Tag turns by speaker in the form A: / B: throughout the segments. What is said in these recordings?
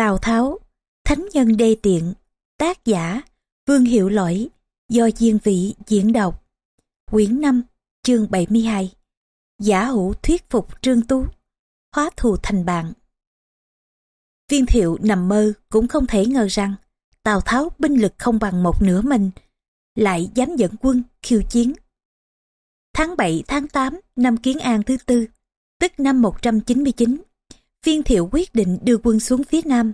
A: Tào Tháo, Thánh Nhân Đê Tiện, tác giả, Vương Hiệu Lỗi, do Diên Vị diễn đọc. Quyển 5, chương 72 Giả hữu thuyết phục Trương Tú, hóa thù thành bạn. Viên thiệu nằm mơ cũng không thể ngờ rằng Tào Tháo binh lực không bằng một nửa mình, lại dám dẫn quân khiêu chiến. Tháng 7 tháng 8 năm Kiến An thứ tư, tức năm 199, viên thiệu quyết định đưa quân xuống phía Nam.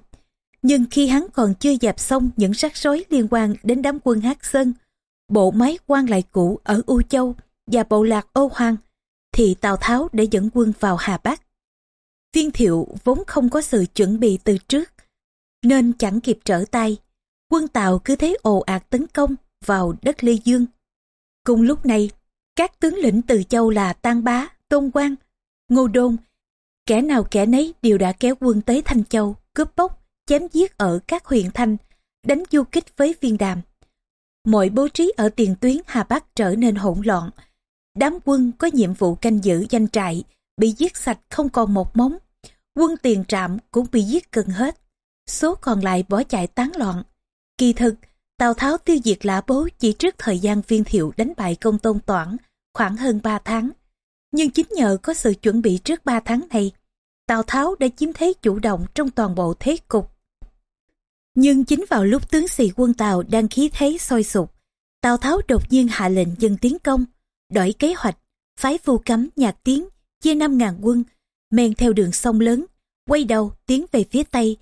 A: Nhưng khi hắn còn chưa dẹp xong những rắc rối liên quan đến đám quân Hát Sơn, bộ máy quan lại cũ ở U Châu và bộ lạc Ô Hoang, thì Tào Tháo đã dẫn quân vào Hà Bắc. Viên thiệu vốn không có sự chuẩn bị từ trước, nên chẳng kịp trở tay. Quân Tào cứ thế ồ ạt tấn công vào đất Lê Dương. Cùng lúc này, các tướng lĩnh từ châu là Tan Bá, Tôn Quang, Ngô Đôn Kẻ nào kẻ nấy đều đã kéo quân tới Thanh Châu, cướp bóc, chém giết ở các huyện Thanh, đánh du kích với viên đàm. Mọi bố trí ở tiền tuyến Hà Bắc trở nên hỗn loạn. Đám quân có nhiệm vụ canh giữ danh trại, bị giết sạch không còn một móng. Quân tiền trạm cũng bị giết gần hết. Số còn lại bỏ chạy tán loạn. Kỳ thực, Tào Tháo tiêu diệt lã bố chỉ trước thời gian viên thiệu đánh bại công tôn toản khoảng hơn 3 tháng. Nhưng chính nhờ có sự chuẩn bị trước 3 tháng này, Tào Tháo đã chiếm thế chủ động trong toàn bộ thế cục. Nhưng chính vào lúc tướng sĩ quân Tào đang khí thế sôi sục, Tào Tháo đột nhiên hạ lệnh dừng tiến công, đổi kế hoạch, phái vu cấm nhạc tiến, chia 5.000 quân, men theo đường sông lớn, quay đầu tiến về phía Tây,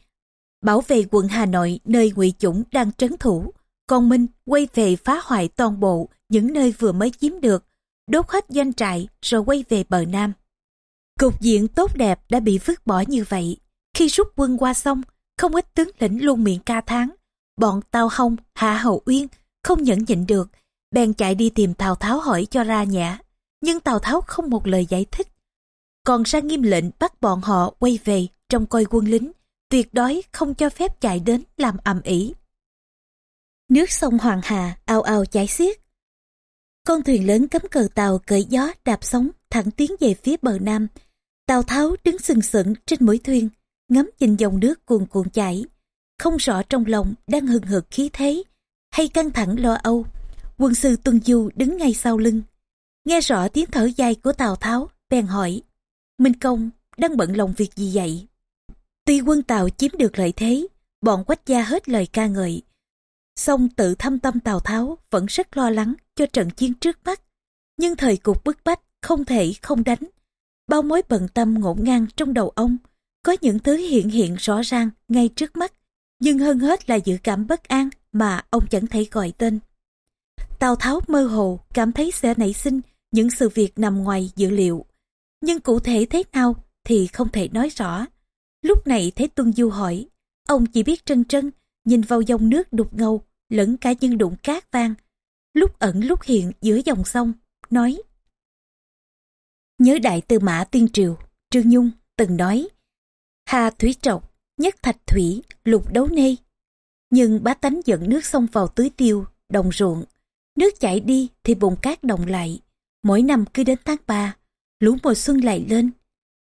A: bảo vệ quận Hà Nội nơi ngụy Chủng đang trấn thủ, còn Minh quay về phá hoại toàn bộ những nơi vừa mới chiếm được, đốt hết doanh trại rồi quay về bờ Nam. Cục diện tốt đẹp đã bị vứt bỏ như vậy. Khi rút quân qua sông, không ít tướng lĩnh luôn miệng ca tháng. Bọn Tào Hông, Hạ Hậu Uyên không nhẫn nhịn được, bèn chạy đi tìm Tào Tháo hỏi cho ra nhã. Nhưng Tào Tháo không một lời giải thích. Còn ra nghiêm lệnh bắt bọn họ quay về trong coi quân lính, tuyệt đối không cho phép chạy đến làm ầm ĩ. Nước sông Hoàng Hà ao ao chảy xiết. Con thuyền lớn cấm cờ tàu cởi gió đạp sóng thẳng tiến về phía bờ nam. Tào Tháo đứng sừng sững trên mũi thuyền, ngắm nhìn dòng nước cuồn cuộn chảy. Không rõ trong lòng đang hừng hực khí thế, hay căng thẳng lo âu. Quân sư Tuân Du đứng ngay sau lưng. Nghe rõ tiếng thở dài của Tào Tháo, bèn hỏi. Minh Công đang bận lòng việc gì vậy? Tuy quân Tào chiếm được lợi thế, bọn quách gia hết lời ca ngợi. Song tự thâm tâm Tào Tháo vẫn rất lo lắng cho trận chiến trước mắt. Nhưng thời cục bức bách không thể không đánh. Bao mối bận tâm ngổn ngang trong đầu ông, có những thứ hiện hiện rõ ràng ngay trước mắt, nhưng hơn hết là dự cảm bất an mà ông chẳng thể gọi tên. Tào Tháo mơ hồ cảm thấy sẽ nảy sinh những sự việc nằm ngoài dự liệu. Nhưng cụ thể thế nào thì không thể nói rõ. Lúc này thấy Tuân Du hỏi, ông chỉ biết trân trân, nhìn vào dòng nước đục ngầu, lẫn cả những đụng cát vang. Lúc ẩn lúc hiện giữa dòng sông, nói Nhớ đại tư mã tiên triều, Trương Nhung từng nói, Hà thủy trọc, nhất thạch thủy, lục đấu nê. Nhưng bá tánh dẫn nước sông vào tưới tiêu, đồng ruộng. Nước chảy đi thì bùn cát đồng lại. Mỗi năm cứ đến tháng 3, lũ mùa xuân lại lên.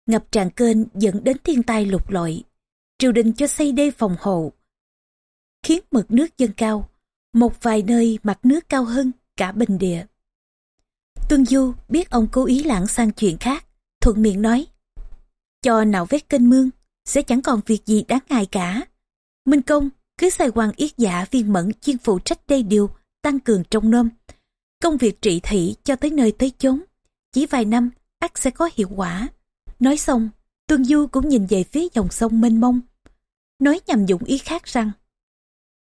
A: Ngập tràn kênh dẫn đến thiên tai lục lội. Triều đình cho xây đê phòng hộ. Khiến mực nước dâng cao. Một vài nơi mặt nước cao hơn cả bình địa. Tuân Du biết ông cố ý lãng sang chuyện khác, thuận miệng nói. Cho nào vét kênh mương, sẽ chẳng còn việc gì đáng ngại cả. Minh Công cứ sai quan yết giả viên mẫn chuyên phụ trách đây điều, tăng cường trong nôm. Công việc trị thị cho tới nơi tới chốn, chỉ vài năm ắt sẽ có hiệu quả. Nói xong, Tuân Du cũng nhìn về phía dòng sông mênh mông. Nói nhằm dụng ý khác rằng,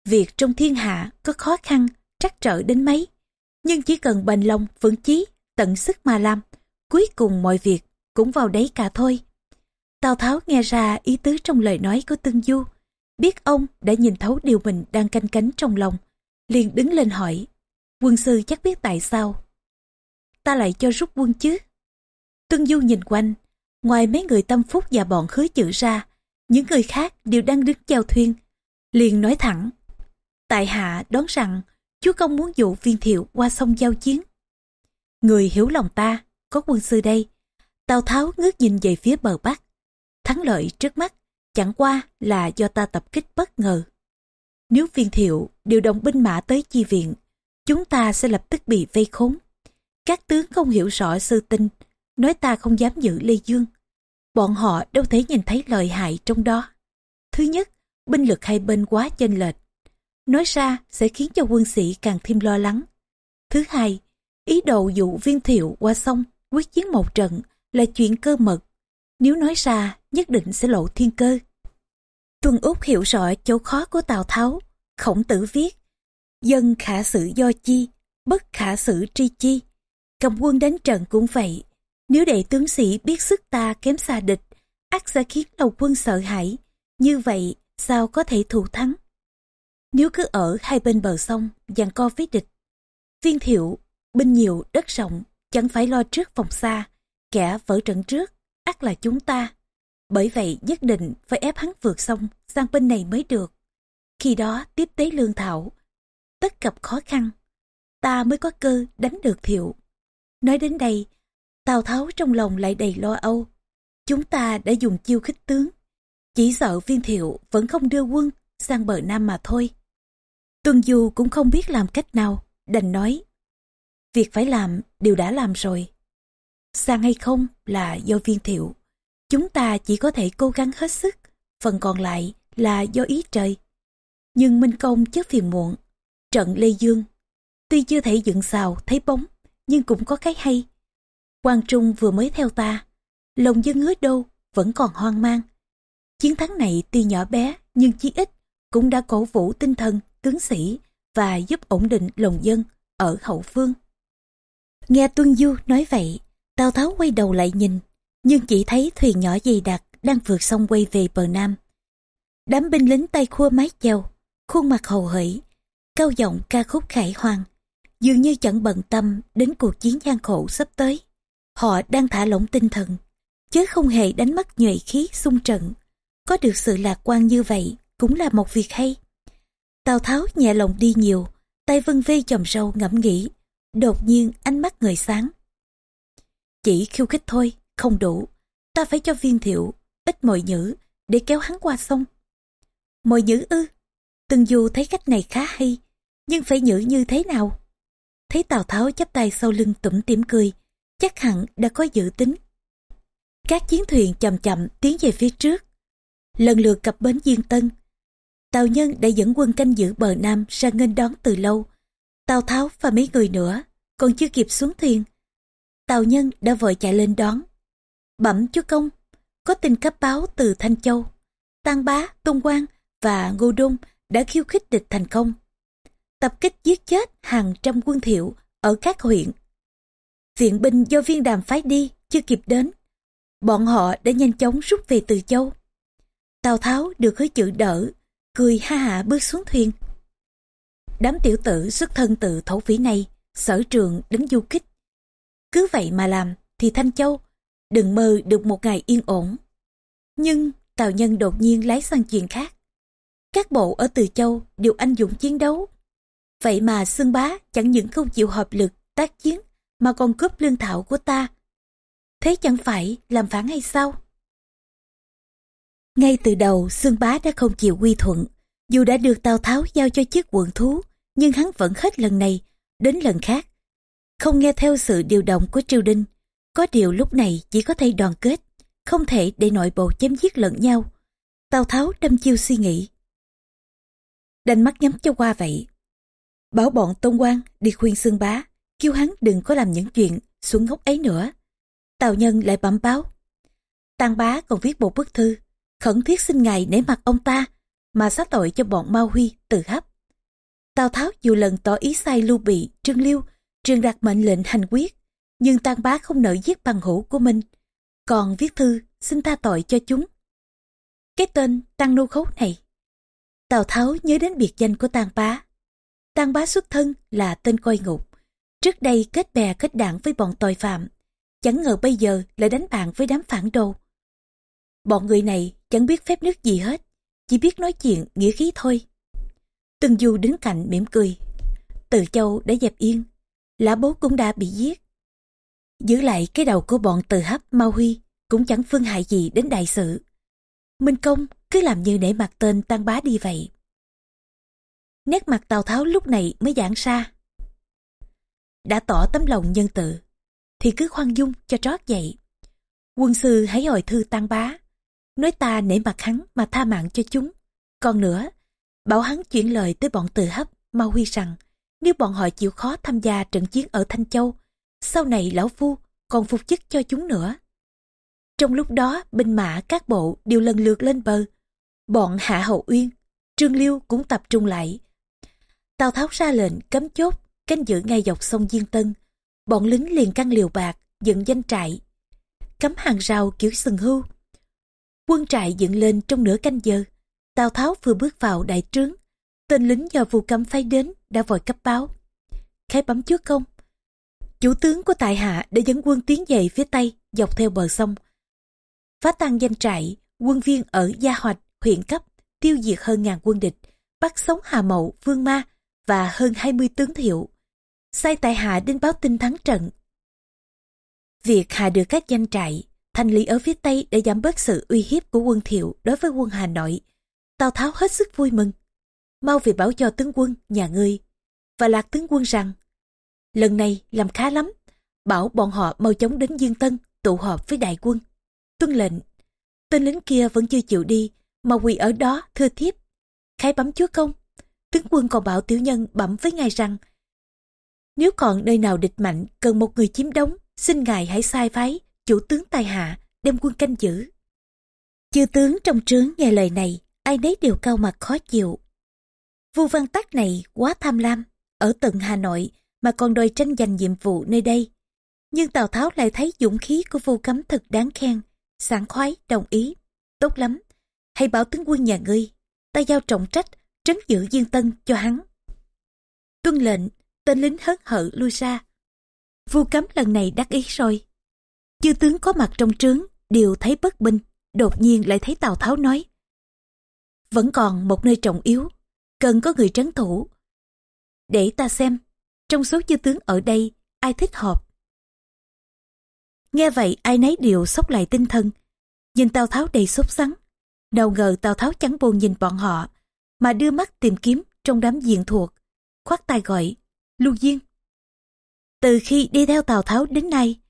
A: việc trong thiên hạ có khó khăn, trắc trở đến mấy, nhưng chỉ cần bền lòng vững chí tận sức mà làm cuối cùng mọi việc cũng vào đấy cả thôi. Tào tháo nghe ra ý tứ trong lời nói của tương du biết ông đã nhìn thấu điều mình đang canh cánh trong lòng liền đứng lên hỏi quân sư chắc biết tại sao? Ta lại cho rút quân chứ. Tương du nhìn quanh ngoài mấy người tâm phúc và bọn khứa chữ ra những người khác đều đang đứng chèo thuyền liền nói thẳng tại hạ đoán rằng chúa công muốn dụ viên thiệu qua sông giao chiến người hiểu lòng ta có quân sư đây tào tháo ngước nhìn về phía bờ bắc thắng lợi trước mắt chẳng qua là do ta tập kích bất ngờ. Nếu viên thiệu điều động binh mã tới chi viện, chúng ta sẽ lập tức bị vây khốn. Các tướng không hiểu rõ sư tinh, nói ta không dám giữ Lê Dương. Bọn họ đâu thể nhìn thấy lợi hại trong đó. Thứ nhất, binh lực hai bên quá chênh lệch. Nói ra sẽ khiến cho quân sĩ càng thêm lo lắng. Thứ hai, ý đồ dụ viên thiệu qua sông quyết chiến một trận là chuyện cơ mật. Nếu nói ra nhất định sẽ lộ thiên cơ. Tuân Úc hiểu rõ chỗ khó của Tào Tháo. Khổng tử viết, dân khả sử do chi, bất khả sử tri chi. Cầm quân đánh trận cũng vậy. Nếu để tướng sĩ biết sức ta kém xa địch, ắt sẽ khiến đầu quân sợ hãi. Như vậy, sao có thể thủ thắng? Nếu cứ ở hai bên bờ sông, giằng co với địch. Viên thiệu, binh nhiều, đất rộng, chẳng phải lo trước phòng xa, kẻ vỡ trận trước, ắt là chúng ta. Bởi vậy nhất định phải ép hắn vượt sông sang bên này mới được. Khi đó tiếp tế lương thảo, tất gặp khó khăn, ta mới có cơ đánh được thiệu. Nói đến đây, Tào Tháo trong lòng lại đầy lo âu. Chúng ta đã dùng chiêu khích tướng, chỉ sợ viên thiệu vẫn không đưa quân sang bờ Nam mà thôi. Tuân Du cũng không biết làm cách nào, đành nói. Việc phải làm đều đã làm rồi. Sang hay không là do viên thiệu. Chúng ta chỉ có thể cố gắng hết sức, phần còn lại là do ý trời. Nhưng Minh Công chất phiền muộn, trận Lê Dương. Tuy chưa thể dựng xào, thấy bóng, nhưng cũng có cái hay. Quang Trung vừa mới theo ta, lòng dân hứa đâu vẫn còn hoang mang. Chiến thắng này tuy nhỏ bé, nhưng chí ít cũng đã cổ vũ tinh thần, cứng sĩ và giúp ổn định lòng dân ở hậu phương. Nghe Tuân Du nói vậy, Tào Tháo quay đầu lại nhìn, nhưng chỉ thấy thuyền nhỏ dày đặc đang vượt sông quay về bờ Nam. Đám binh lính tay khua mái chèo, khuôn mặt hầu hởi, cao giọng ca khúc khải hoàng, dường như chẳng bận tâm đến cuộc chiến gian khổ sắp tới. Họ đang thả lỏng tinh thần, chứ không hề đánh mất nhuệ khí xung trận. Có được sự lạc quan như vậy cũng là một việc hay. Tào Tháo nhẹ lòng đi nhiều, tay vân vê chòm râu ngẫm nghĩ, đột nhiên ánh mắt người sáng. Chỉ khiêu khích thôi, không đủ, ta phải cho viên thiệu, ít mồi nhữ, để kéo hắn qua sông. Mồi nhữ ư, từng dù thấy cách này khá hay, nhưng phải nhữ như thế nào? Thấy Tào Tháo chắp tay sau lưng tủm tỉm cười, chắc hẳn đã có dự tính. Các chiến thuyền chậm chậm tiến về phía trước, lần lượt cập bến Diên Tân. Tào Nhân đã dẫn quân canh giữ bờ Nam ra nghênh đón từ lâu. Tào Tháo và mấy người nữa còn chưa kịp xuống thuyền. Tào Nhân đã vội chạy lên đón. Bẩm chúa công, có tin cấp báo từ Thanh Châu. Tăng Bá, Tôn Quang và Ngô Đôn đã khiêu khích địch thành công. Tập kích giết chết hàng trăm quân thiệu ở các huyện. Viện binh do viên đàm phái đi chưa kịp đến. Bọn họ đã nhanh chóng rút về từ châu. Tào Tháo được hứa chữ đỡ, cười ha hạ bước xuống thuyền. Đám tiểu tử xuất thân từ thổ phỉ này, sở trường đến du kích. Cứ vậy mà làm thì Thanh Châu đừng mơ được một ngày yên ổn. Nhưng Tào Nhân đột nhiên lái sang chuyện khác. Các bộ ở Từ Châu đều anh dũng chiến đấu. Vậy mà Sương Bá chẳng những không chịu hợp lực tác chiến mà còn cướp lương thảo của ta. Thế chẳng phải làm phản hay sao? Ngay từ đầu Sương Bá đã không chịu quy thuận. Dù đã được Tào Tháo giao cho chức quận thú, nhưng hắn vẫn hết lần này đến lần khác. Không nghe theo sự điều động của triều đình. Có điều lúc này chỉ có thể đoàn kết, không thể để nội bộ chém giết lẫn nhau. Tào Tháo đâm chiêu suy nghĩ. Đành mắt nhắm cho qua vậy. Bảo bọn Tôn Quang đi khuyên Sương Bá, kêu hắn đừng có làm những chuyện xuống ngốc ấy nữa. Tào Nhân lại bẩm báo. Tàng Bá còn viết một bức thư, khẩn thiết xin ngài nể mặt ông ta, mà xá tội cho bọn Mao Huy từ hấp. Tào Tháo nhiều lần tỏ ý sai Lưu Bị, Trương Liêu, truyền đạt mệnh lệnh hành quyết, nhưng Tang Bá không nỡ giết bằng hữu của mình, còn viết thư xin tha tội cho chúng. Cái tên Tăng Nô Khấu này, Tào Tháo nhớ đến biệt danh của Tang Bá. Tang Bá xuất thân là tên coi ngục, trước đây kết bè kết đảng với bọn tội phạm, chẳng ngờ bây giờ lại đánh bạn với đám phản đồ. Bọn người này chẳng biết phép nước gì hết, chỉ biết nói chuyện nghĩa khí thôi. Từng Du đứng cạnh mỉm cười. Từ Châu đã dẹp yên, Lã Bố cũng đã bị giết. Giữ lại cái đầu của bọn từ hấp mau Huy cũng chẳng phương hại gì đến đại sự. Minh Công cứ làm như để mặt tên tăng bá đi vậy. Nét mặt Tào Tháo lúc này mới giãn ra. Đã tỏ tấm lòng nhân từ, thì cứ khoan dung cho trót vậy. Quân sư hãy hồi thư tăng bá, nói ta nể mặt hắn mà tha mạng cho chúng. Còn nữa, bảo hắn chuyển lời tới bọn từ hấp, mau huy rằng, nếu bọn họ chịu khó tham gia trận chiến ở Thanh Châu, sau này lão phu còn phục chức cho chúng nữa. Trong lúc đó, binh mã các bộ đều lần lượt lên bờ. Bọn Hạ Hậu Uyên, Trương Liêu cũng tập trung lại. Tào Tháo ra lệnh cấm chốt, canh giữ ngay dọc sông Diên Tân. Bọn lính liền căng liều bạc, dựng danh trại. Cấm hàng rào kiểu sừng hưu. Quân trại dựng lên trong nửa canh giờ. Tào Tháo vừa bước vào đại trướng. Tên lính do Vu Cấm phái đến đã vội cấp báo. khái bấm trước không? Chủ tướng của tại hạ đã dẫn quân tiến về phía tây dọc theo bờ sông phá tan danh trại, quân viên ở Gia Hoạch, huyện cấp, tiêu diệt hơn ngàn quân địch, bắt sống Hà Mậu, Vương Ma và hơn 20 tướng thiệu. Sai tại hạ đến báo tin thắng trận. Việc hạ được các danh trại, thành lý ở phía Tây để giảm bớt sự uy hiếp của quân thiệu đối với quân Hà Nội. Tào Tháo hết sức vui mừng. Mau về báo cho tướng quân, nhà ngươi, và lạc tướng quân rằng, lần này làm khá lắm, bảo bọn họ mau chóng đến Dương Tân tụ họp với đại quân tuân lệnh tên lính kia vẫn chưa chịu đi mà quỳ ở đó thưa thiếp khái bấm chúa công tướng quân còn bảo tiểu nhân bẩm với ngài rằng nếu còn nơi nào địch mạnh cần một người chiếm đóng xin ngài hãy sai phái chủ tướng tài hạ đem quân canh giữ. Chư tướng trong trướng nghe lời này, ai nấy đều cao mặt khó chịu. Vua văn tắc này quá tham lam, ở tận hà nội mà còn đòi tranh giành nhiệm vụ nơi đây. Nhưng tào tháo lại thấy dũng khí của vua cấm thật đáng khen, sảng khoái, đồng ý. Tốt lắm, hãy bảo tướng quân nhà ngươi, ta giao trọng trách, trấn giữ diên tân cho hắn. Tuân lệnh, tên lính hớn hở lui ra. Vua cấm lần này đắc ý rồi chư tướng có mặt trong trướng đều thấy bất bình đột nhiên lại thấy tào tháo nói vẫn còn một nơi trọng yếu cần có người trấn thủ để ta xem trong số chư tướng ở đây ai thích hợp Nghe vậy ai nấy đều sốc lại tinh thần. Nhìn Tào Tháo đầy sốt sắng. đầu ngờ Tào Tháo chẳng buồn nhìn bọn họ, mà đưa mắt tìm kiếm trong đám diện thuộc. Khoát tay gọi, Lưu Diên. Từ khi đi theo Tào Tháo đến nay,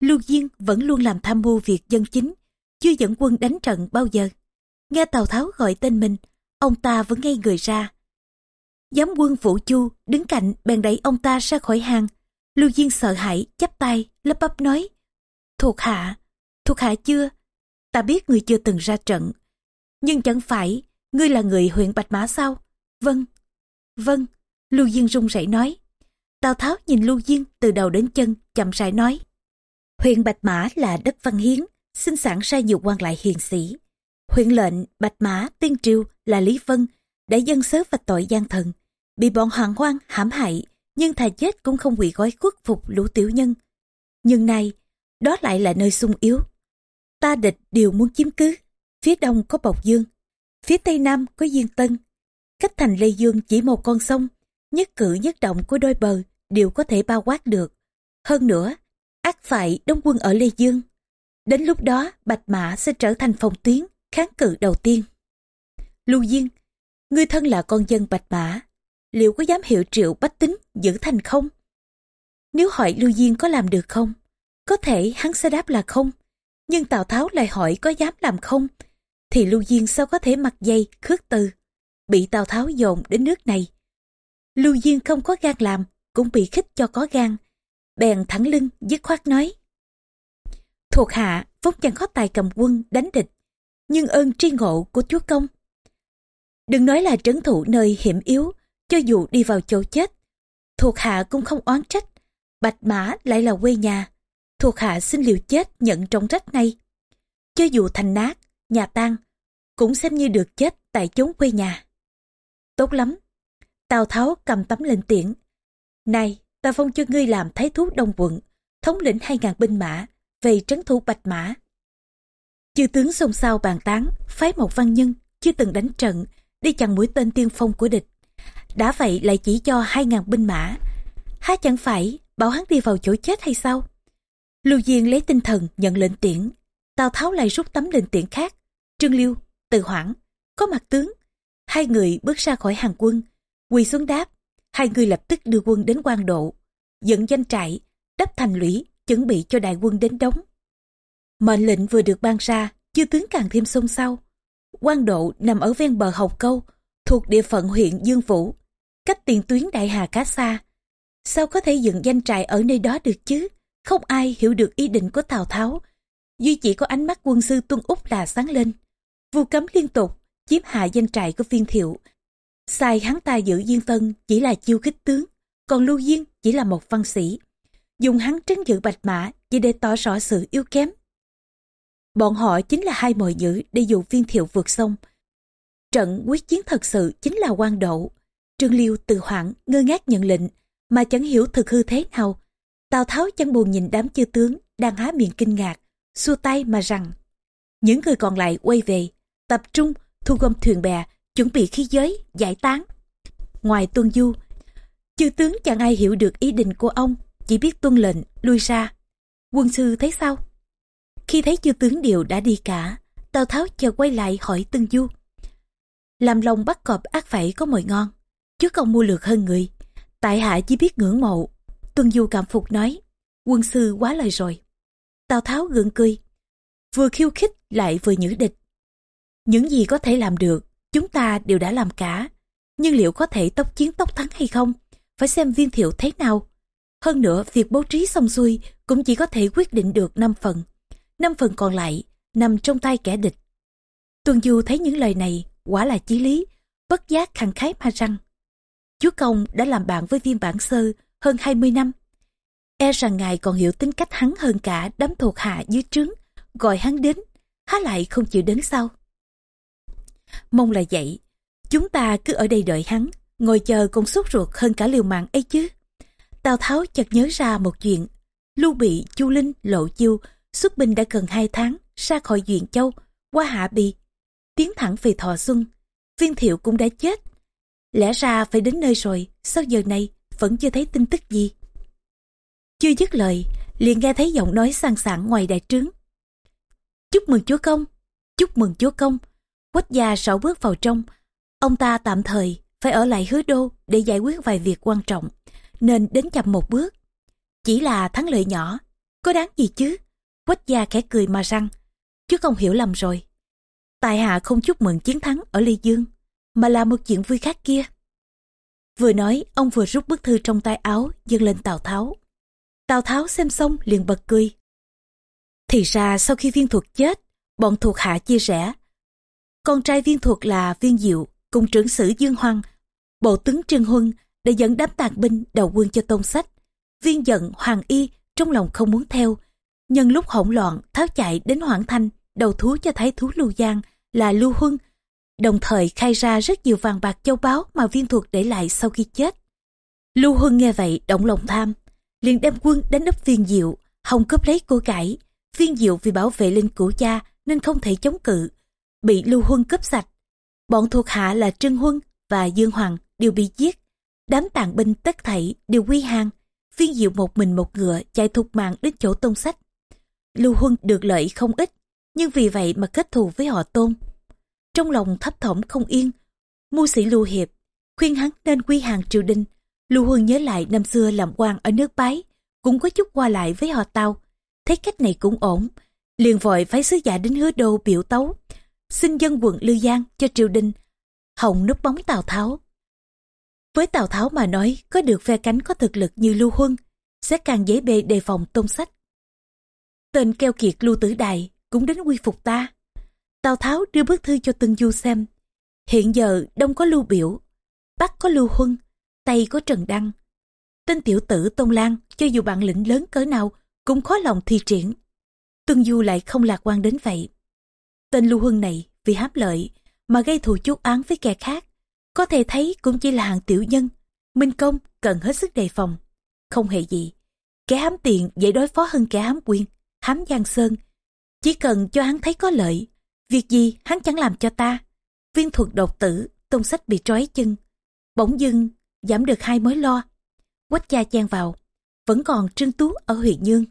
A: Lưu Diên vẫn luôn làm tham mưu việc dân chính, chưa dẫn quân đánh trận bao giờ. Nghe Tào Tháo gọi tên mình, ông ta vẫn ngay người ra. Giám quân Vũ Chu đứng cạnh bèn đẩy ông ta ra khỏi hàng. Lưu Diên sợ hãi, chắp tay, lấp bắp nói. Thuộc hạ, thuộc hạ chưa? Ta biết người chưa từng ra trận. Nhưng chẳng phải, ngươi là người huyện Bạch Mã sao? Vâng, vâng, Lưu Diên run rẩy nói. Tào Tháo nhìn Lưu Diên từ đầu đến chân, chậm rãi nói. Huyện Bạch Mã là đất văn hiến, sinh sản ra nhiều quan lại hiền sĩ. Huyện lệnh Bạch Mã Tiên Triều là Lý Vân đã dân sớ và tội gian thần, bị bọn hoàng quan hãm hại, nhưng thà chết cũng không quỳ gói khuất phục lũ tiểu nhân. Nhưng nay, đó lại là nơi sung yếu. Ta địch đều muốn chiếm cứ, phía đông có Bộc Dương, phía tây nam có Diên Tân. Cách thành Lê Dương chỉ một con sông, nhất cử nhất động của đôi bờ đều có thể bao quát được. Hơn nữa, ác phải đông quân ở Lê Dương. Đến lúc đó, Bạch Mã sẽ trở thành phòng tuyến, kháng cự đầu tiên. Lưu Diên, ngươi thân là con dân Bạch Mã, liệu có dám hiệu triệu bách tính giữ thành không? Nếu hỏi Lưu Diên có làm được không? Có thể hắn sẽ đáp là không, nhưng Tào Tháo lại hỏi có dám làm không, thì Lưu Diên sao có thể mặc dây khước từ, bị Tào Tháo dồn đến nước này. Lưu Diên không có gan làm, cũng bị khích cho có gan, bèn thẳng lưng dứt khoát nói. Thuộc hạ vốn chẳng có tài cầm quân đánh địch, nhưng ơn tri ngộ của chúa công. Đừng nói là trấn thủ nơi hiểm yếu, cho dù đi vào chỗ chết, thuộc hạ cũng không oán trách. Bạch Mã lại là quê nhà, thuộc hạ xin liều chết nhận trọng trách này. Cho dù thành nát, nhà tan, cũng xem như được chết tại chốn quê nhà. Tốt lắm. Tào Tháo cầm tấm lên tiễn. Này, ta phong cho ngươi làm thái thú đông quận, thống lĩnh hai ngàn binh mã, về trấn thủ bạch mã. Chư tướng xôn xao bàn tán, phái một văn nhân, chưa từng đánh trận, đi chặn mũi tên tiên phong của địch. Đã vậy lại chỉ cho hai ngàn binh mã. Há chẳng phải bảo hắn đi vào chỗ chết hay sao? Lưu Diên lấy tinh thần nhận lệnh tiễn. Tào Tháo lại rút tấm lệnh tiễn khác. Trương Liêu, Từ Hoảng, có mặt tướng. Hai người bước ra khỏi hàng quân, quỳ xuống đáp. Hai người lập tức đưa quân đến quan độ, dẫn danh trại, đắp thành lũy, chuẩn bị cho đại quân đến đóng. Mệnh lệnh vừa được ban ra, chư tướng càng thêm xôn xao. Quan độ nằm ở ven bờ Hồng Câu, thuộc địa phận huyện Dương Vũ, cách tiền tuyến Đại Hà cá xa. Sao có thể dựng danh trại ở nơi đó được chứ? Không ai hiểu được ý định của Tào Tháo. Duy chỉ có ánh mắt quân sư Tuân Úc là sáng lên. Vu cấm liên tục, chiếm hạ danh trại của viên thiệu. Sai hắn ta giữ Diên Tân chỉ là chiêu khích tướng, còn Lưu Diên chỉ là một văn sĩ. Dùng hắn trấn giữ bạch mã chỉ để tỏ rõ sự yếu kém. Bọn họ chính là hai mồi dữ để dụ viên thiệu vượt sông. Trận quyết chiến thật sự chính là quan độ. Trương Liêu từ hoảng ngơ ngác nhận lệnh mà chẳng hiểu thực hư thế nào. Tào Tháo chẳng buồn nhìn đám chư tướng đang há miệng kinh ngạc, xua tay mà rằng những người còn lại quay về, tập trung thu gom thuyền bè, chuẩn bị khí giới, giải tán. Ngoài tuân du, chư tướng chẳng ai hiểu được ý định của ông, chỉ biết tuân lệnh, lui ra. Quân sư thấy sao? Khi thấy chư tướng đều đã đi cả, Tào Tháo chờ quay lại hỏi Tuân Du. Làm lòng bắt cọp ác phải có mồi ngon, chứ không mua lược hơn người. Tại hạ chỉ biết ngưỡng mộ. Tuân Du cảm phục nói, quân sư quá lời rồi. Tào Tháo gượng cười, vừa khiêu khích lại vừa nhử địch. Những gì có thể làm được, chúng ta đều đã làm cả. Nhưng liệu có thể tốc chiến tốc thắng hay không? Phải xem viên thiệu thế nào. Hơn nữa, việc bố trí xong xuôi cũng chỉ có thể quyết định được 5 phần. 5 phần còn lại nằm trong tay kẻ địch. Tuần Du thấy những lời này quả là chí lý, bất giác khẳng khái mà rằng Chúa Công đã làm bạn với viên bản sơ hơn 20 năm. E rằng ngài còn hiểu tính cách hắn hơn cả đám thuộc hạ dưới trướng, gọi hắn đến, há lại không chịu đến sao? Mong là vậy, chúng ta cứ ở đây đợi hắn, ngồi chờ cũng sốt ruột hơn cả liều mạng ấy chứ. Tào Tháo chợt nhớ ra một chuyện, Lưu Bị, Chu Linh, Lộ Chiêu xuất binh đã gần hai tháng ra khỏi Duyện Châu, qua Hạ Bì, tiến thẳng về Thọ Xuân. Viên Thiệu cũng đã chết. Lẽ ra phải đến nơi rồi, sao giờ này vẫn chưa thấy tin tức gì? Chưa dứt lời, liền nghe thấy giọng nói sang sảng ngoài đại trướng. Chúc mừng chúa công, chúc mừng chúa công. Quách gia sáu bước vào trong, ông ta tạm thời phải ở lại hứa đô để giải quyết vài việc quan trọng, nên đến chậm một bước. Chỉ là thắng lợi nhỏ, có đáng gì chứ? Quách gia khẽ cười mà răng, chứ không hiểu lầm rồi. Tài hạ không chúc mừng chiến thắng ở Ly Dương, mà là một chuyện vui khác kia. Vừa nói, ông vừa rút bức thư trong tay áo, dâng lên Tào Tháo. Tào Tháo xem xong liền bật cười. Thì ra sau khi viên thuật chết, bọn thuộc hạ chia rẽ. Con trai viên thuộc là viên diệu, cùng trưởng sử Dương hoang bộ tướng Trương Huân đã dẫn đám tàn binh đầu quân cho tôn sách. Viên giận Hoàng Y trong lòng không muốn theo, Nhân lúc hỗn loạn, tháo chạy đến Hoảng Thanh, đầu thú cho thái thú Lưu Giang là Lưu Huân, đồng thời khai ra rất nhiều vàng bạc châu báu mà viên thuộc để lại sau khi chết. Lưu Huân nghe vậy động lòng tham, liền đem quân đánh ấp viên diệu, hòng cướp lấy cô cải. Viên diệu vì bảo vệ linh cửu cha nên không thể chống cự, bị Lưu Huân cướp sạch. Bọn thuộc hạ là trương Huân và Dương Hoàng đều bị giết. Đám tàn binh tất thảy đều quy hàng. Viên diệu một mình một ngựa chạy thục mạng đến chỗ tôn sách. Lưu Huân được lợi không ít, nhưng vì vậy mà kết thù với họ tôn. Trong lòng thấp thỏm không yên, mưu sĩ Lưu Hiệp khuyên hắn nên quy hàng triều đình. Lưu Huân nhớ lại năm xưa làm quan ở nước Bái, cũng có chút qua lại với họ tao Thấy cách này cũng ổn, liền vội phái sứ giả đến hứa đô biểu tấu, xin dân quận Lư Giang cho triều đình, hồng núp bóng Tào Tháo. Với Tào Tháo mà nói, có được phe cánh có thực lực như Lưu Huân, sẽ càng dễ bề đề phòng tôn sách. Tên keo kiệt lưu tử đại cũng đến quy phục ta. Tào Tháo đưa bức thư cho Tân Du xem. Hiện giờ đông có lưu biểu, bắc có lưu huân, tây có trần đăng. Tên tiểu tử Tôn Lan cho dù bản lĩnh lớn cỡ nào cũng khó lòng thi triển. tương Du lại không lạc quan đến vậy. Tên lưu huân này vì hám lợi mà gây thù chuốc án với kẻ khác. Có thể thấy cũng chỉ là hàng tiểu nhân. Minh Công cần hết sức đề phòng. Không hề gì. Kẻ hám tiền dễ đối phó hơn kẻ hám quyền hám Giang Sơn. Chỉ cần cho hắn thấy có lợi, việc gì hắn chẳng làm cho ta. Viên thuật độc tử, tôn sách bị trói chân. Bỗng dưng, giảm được hai mối lo. Quách cha chen vào, vẫn còn trương tú ở huyện Dương.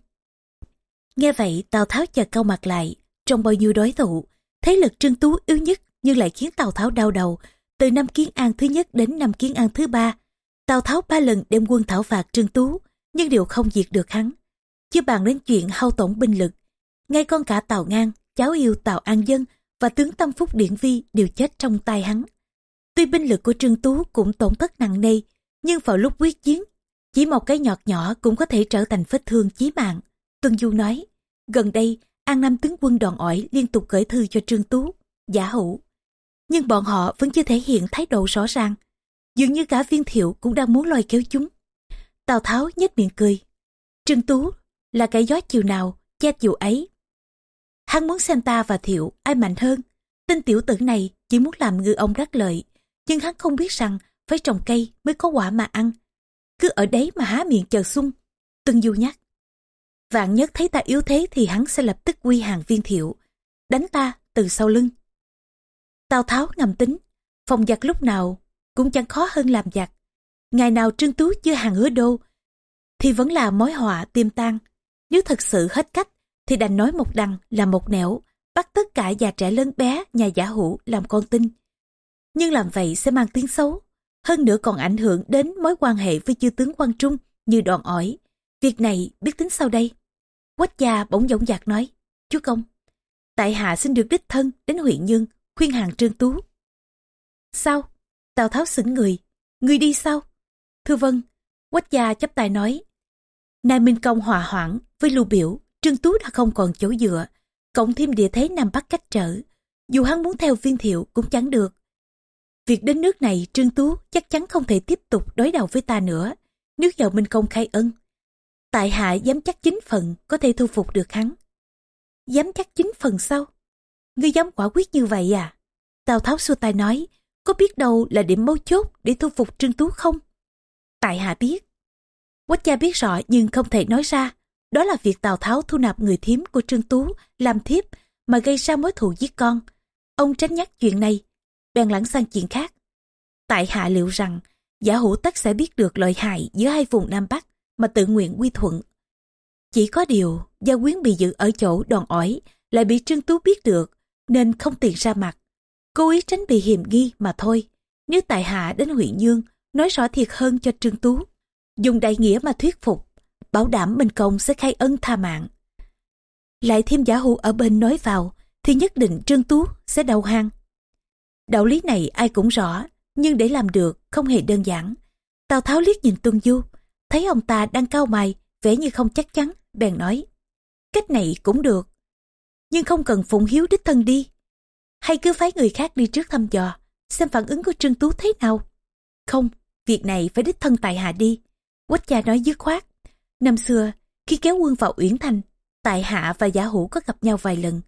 A: Nghe vậy Tào Tháo chờ câu mặt lại, trong bao nhiêu đối thủ, thế lực trương tú yếu nhất nhưng lại khiến Tào Tháo đau đầu. Từ năm Kiến An thứ nhất đến năm Kiến An thứ ba, Tào Tháo ba lần đem quân thảo phạt Trương Tú, nhưng đều không diệt được hắn. Chưa bàn đến chuyện hao tổn binh lực. Ngay con cả Tào Ngang, cháu yêu Tào An Dân và tướng Tâm Phúc Điển Vi đều chết trong tay hắn. Tuy binh lực của Trương Tú cũng tổn thất nặng nề, nhưng vào lúc quyết chiến, chỉ một cái nhọt nhỏ cũng có thể trở thành vết thương chí mạng. Tuân Du nói, gần đây An Nam tướng quân đòn ỏi liên tục gửi thư cho Trương Tú, giả hữu. Nhưng bọn họ vẫn chưa thể hiện thái độ rõ ràng. Dường như cả viên thiệu cũng đang muốn lôi kéo chúng. Tào Tháo nhếch miệng cười. Trương Tú là cái gió chiều nào, che chiều ấy. Hắn muốn xem ta và thiệu ai mạnh hơn. Tên tiểu tử này chỉ muốn làm ngư ông đắc lợi. Nhưng hắn không biết rằng phải trồng cây mới có quả mà ăn. Cứ ở đấy mà há miệng chờ sung. từng Du nhắc. Vạn nhất thấy ta yếu thế thì hắn sẽ lập tức quy hàng viên thiệu. Đánh ta từ sau lưng. Tào Tháo ngầm tính. Phòng giặc lúc nào cũng chẳng khó hơn làm giặc. Ngày nào Trương Tú chưa hàng hứa đô thì vẫn là mối họa tiêm tan. Nếu thật sự hết cách thì đành nói một đằng là một nẻo, bắt tất cả già trẻ lớn bé nhà giả hữu làm con tin. Nhưng làm vậy sẽ mang tiếng xấu, hơn nữa còn ảnh hưởng đến mối quan hệ với chư tướng quan trung như đòn ỏi. Việc này biết tính sau đây. Quách gia bỗng dõng dạc nói, chú công, tại hạ xin được đích thân đến huyện Nhân khuyên hàng trương tú. Sao? Tào Tháo sững người, người đi sao? Thưa vâng, Quách gia chấp tài nói, Nay Minh Công hòa hoãn với lưu biểu, Trương Tú đã không còn chỗ dựa, cộng thêm địa thế Nam Bắc cách trở. Dù hắn muốn theo viên thiệu cũng chẳng được. Việc đến nước này Trương Tú chắc chắn không thể tiếp tục đối đầu với ta nữa. Nếu giàu Minh Công khai ân, tại hạ dám chắc chính phần có thể thu phục được hắn. Dám chắc chính phần sau? Ngươi dám quả quyết như vậy à? Tào Tháo xua tay nói, có biết đâu là điểm mấu chốt để thu phục Trương Tú không? Tại hạ biết. Quách gia biết rõ nhưng không thể nói ra. Đó là việc Tào Tháo thu nạp người thiếm của Trương Tú làm thiếp mà gây ra mối thù giết con. Ông tránh nhắc chuyện này, bèn lẳng sang chuyện khác. Tại hạ liệu rằng giả hữu tất sẽ biết được lợi hại giữa hai vùng Nam Bắc mà tự nguyện quy thuận. Chỉ có điều, gia quyến bị giữ ở chỗ đòn ỏi lại bị Trương Tú biết được nên không tiện ra mặt. Cố ý tránh bị hiểm nghi mà thôi. Nếu tại hạ đến huyện Dương nói rõ thiệt hơn cho Trương Tú, dùng đại nghĩa mà thuyết phục, bảo đảm Minh Công sẽ khai ân tha mạng. Lại thêm giả hữu ở bên nói vào, thì nhất định Trương Tú sẽ đầu hàng. Đạo lý này ai cũng rõ, nhưng để làm được không hề đơn giản. Tào Tháo liếc nhìn Tuân Du, thấy ông ta đang cao mày, vẻ như không chắc chắn, bèn nói. Cách này cũng được, nhưng không cần phụng hiếu đích thân đi. Hay cứ phái người khác đi trước thăm dò, xem phản ứng của Trương Tú thế nào. Không, việc này phải đích thân tại hạ đi. Quách cha nói dứt khoát. Năm xưa, khi kéo quân vào Uyển Thành, tại hạ và giả hữu có gặp nhau vài lần.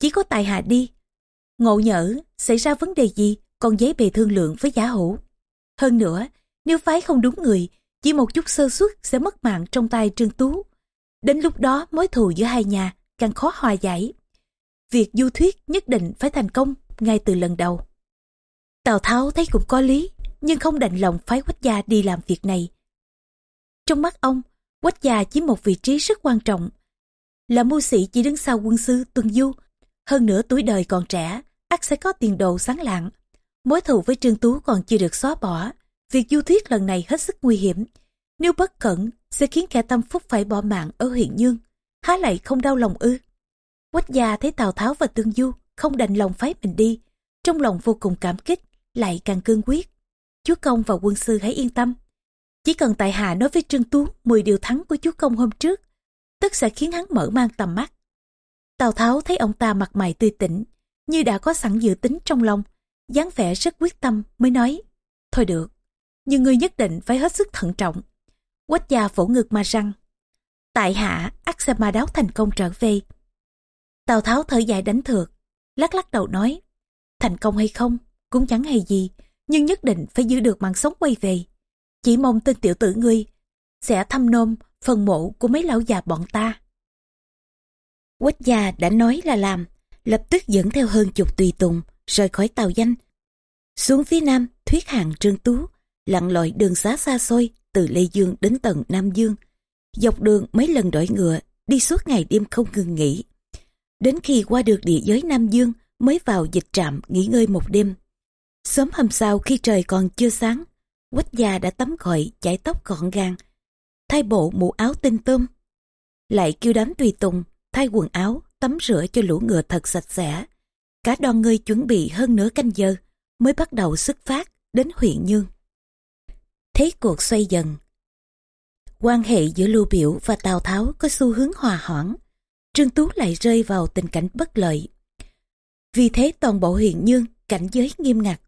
A: Chỉ có tại hạ đi. Ngộ nhỡ, xảy ra vấn đề gì, còn giấy bề thương lượng với giả hữu. Hơn nữa, nếu phái không đúng người, chỉ một chút sơ suất sẽ mất mạng trong tay Trương Tú. Đến lúc đó mối thù giữa hai nhà càng khó hòa giải. Việc du thuyết nhất định phải thành công ngay từ lần đầu. Tào Tháo thấy cũng có lý, nhưng không đành lòng phái quách gia đi làm việc này. Trong mắt ông, quách gia chiếm một vị trí rất quan trọng. Là mưu sĩ chỉ đứng sau quân sư Tuân Du, hơn nữa tuổi đời còn trẻ, ắt sẽ có tiền đồ sáng lạng. Mối thù với Trương Tú còn chưa được xóa bỏ, việc du thuyết lần này hết sức nguy hiểm. Nếu bất cẩn, sẽ khiến kẻ tâm phúc phải bỏ mạng ở huyện Dương. Há lại không đau lòng ư? Quách gia thấy Tào Tháo và Tương Du không đành lòng phái mình đi, trong lòng vô cùng cảm kích, lại càng cương quyết. Chúa Công và quân sư hãy yên tâm. Chỉ cần tại hạ nói với Trương Tú 10 điều thắng của chúa Công hôm trước, tất sẽ khiến hắn mở mang tầm mắt. Tào Tháo thấy ông ta mặt mày tươi tỉnh, như đã có sẵn dự tính trong lòng, dáng vẻ rất quyết tâm mới nói, thôi được, nhưng ngươi nhất định phải hết sức thận trọng. Quách gia vỗ ngực mà răng, tại hạ ắt sẽ ma đáo thành công trở về. Tào Tháo thở dài đánh thược, lắc lắc đầu nói, thành công hay không, cũng chẳng hay gì, nhưng nhất định phải giữ được mạng sống quay về. Chỉ mong tên tiểu tử ngươi sẽ thăm nôm phần mộ của mấy lão già bọn ta. Quách gia đã nói là làm, lập tức dẫn theo hơn chục tùy tùng rời khỏi tàu danh. Xuống phía nam, thuyết hàng trương tú, lặn lội đường xá xa xôi từ Lê Dương đến tận Nam Dương. Dọc đường mấy lần đổi ngựa, đi suốt ngày đêm không ngừng nghỉ. Đến khi qua được địa giới Nam Dương, mới vào dịch trạm nghỉ ngơi một đêm. Sớm hôm sau khi trời còn chưa sáng, quách gia đã tắm gội chải tóc gọn gàng, thay bộ mũ áo tinh tôm. Lại kêu đám tùy tùng, thay quần áo, tắm rửa cho lũ ngựa thật sạch sẽ. Cả đoàn người chuẩn bị hơn nửa canh giờ mới bắt đầu xuất phát đến huyện Nhương. Thế cuộc xoay dần. Quan hệ giữa Lưu Biểu và Tào Tháo có xu hướng hòa hoãn. Trương Tú lại rơi vào tình cảnh bất lợi. Vì thế toàn bộ huyện Nhương cảnh giới nghiêm ngặt.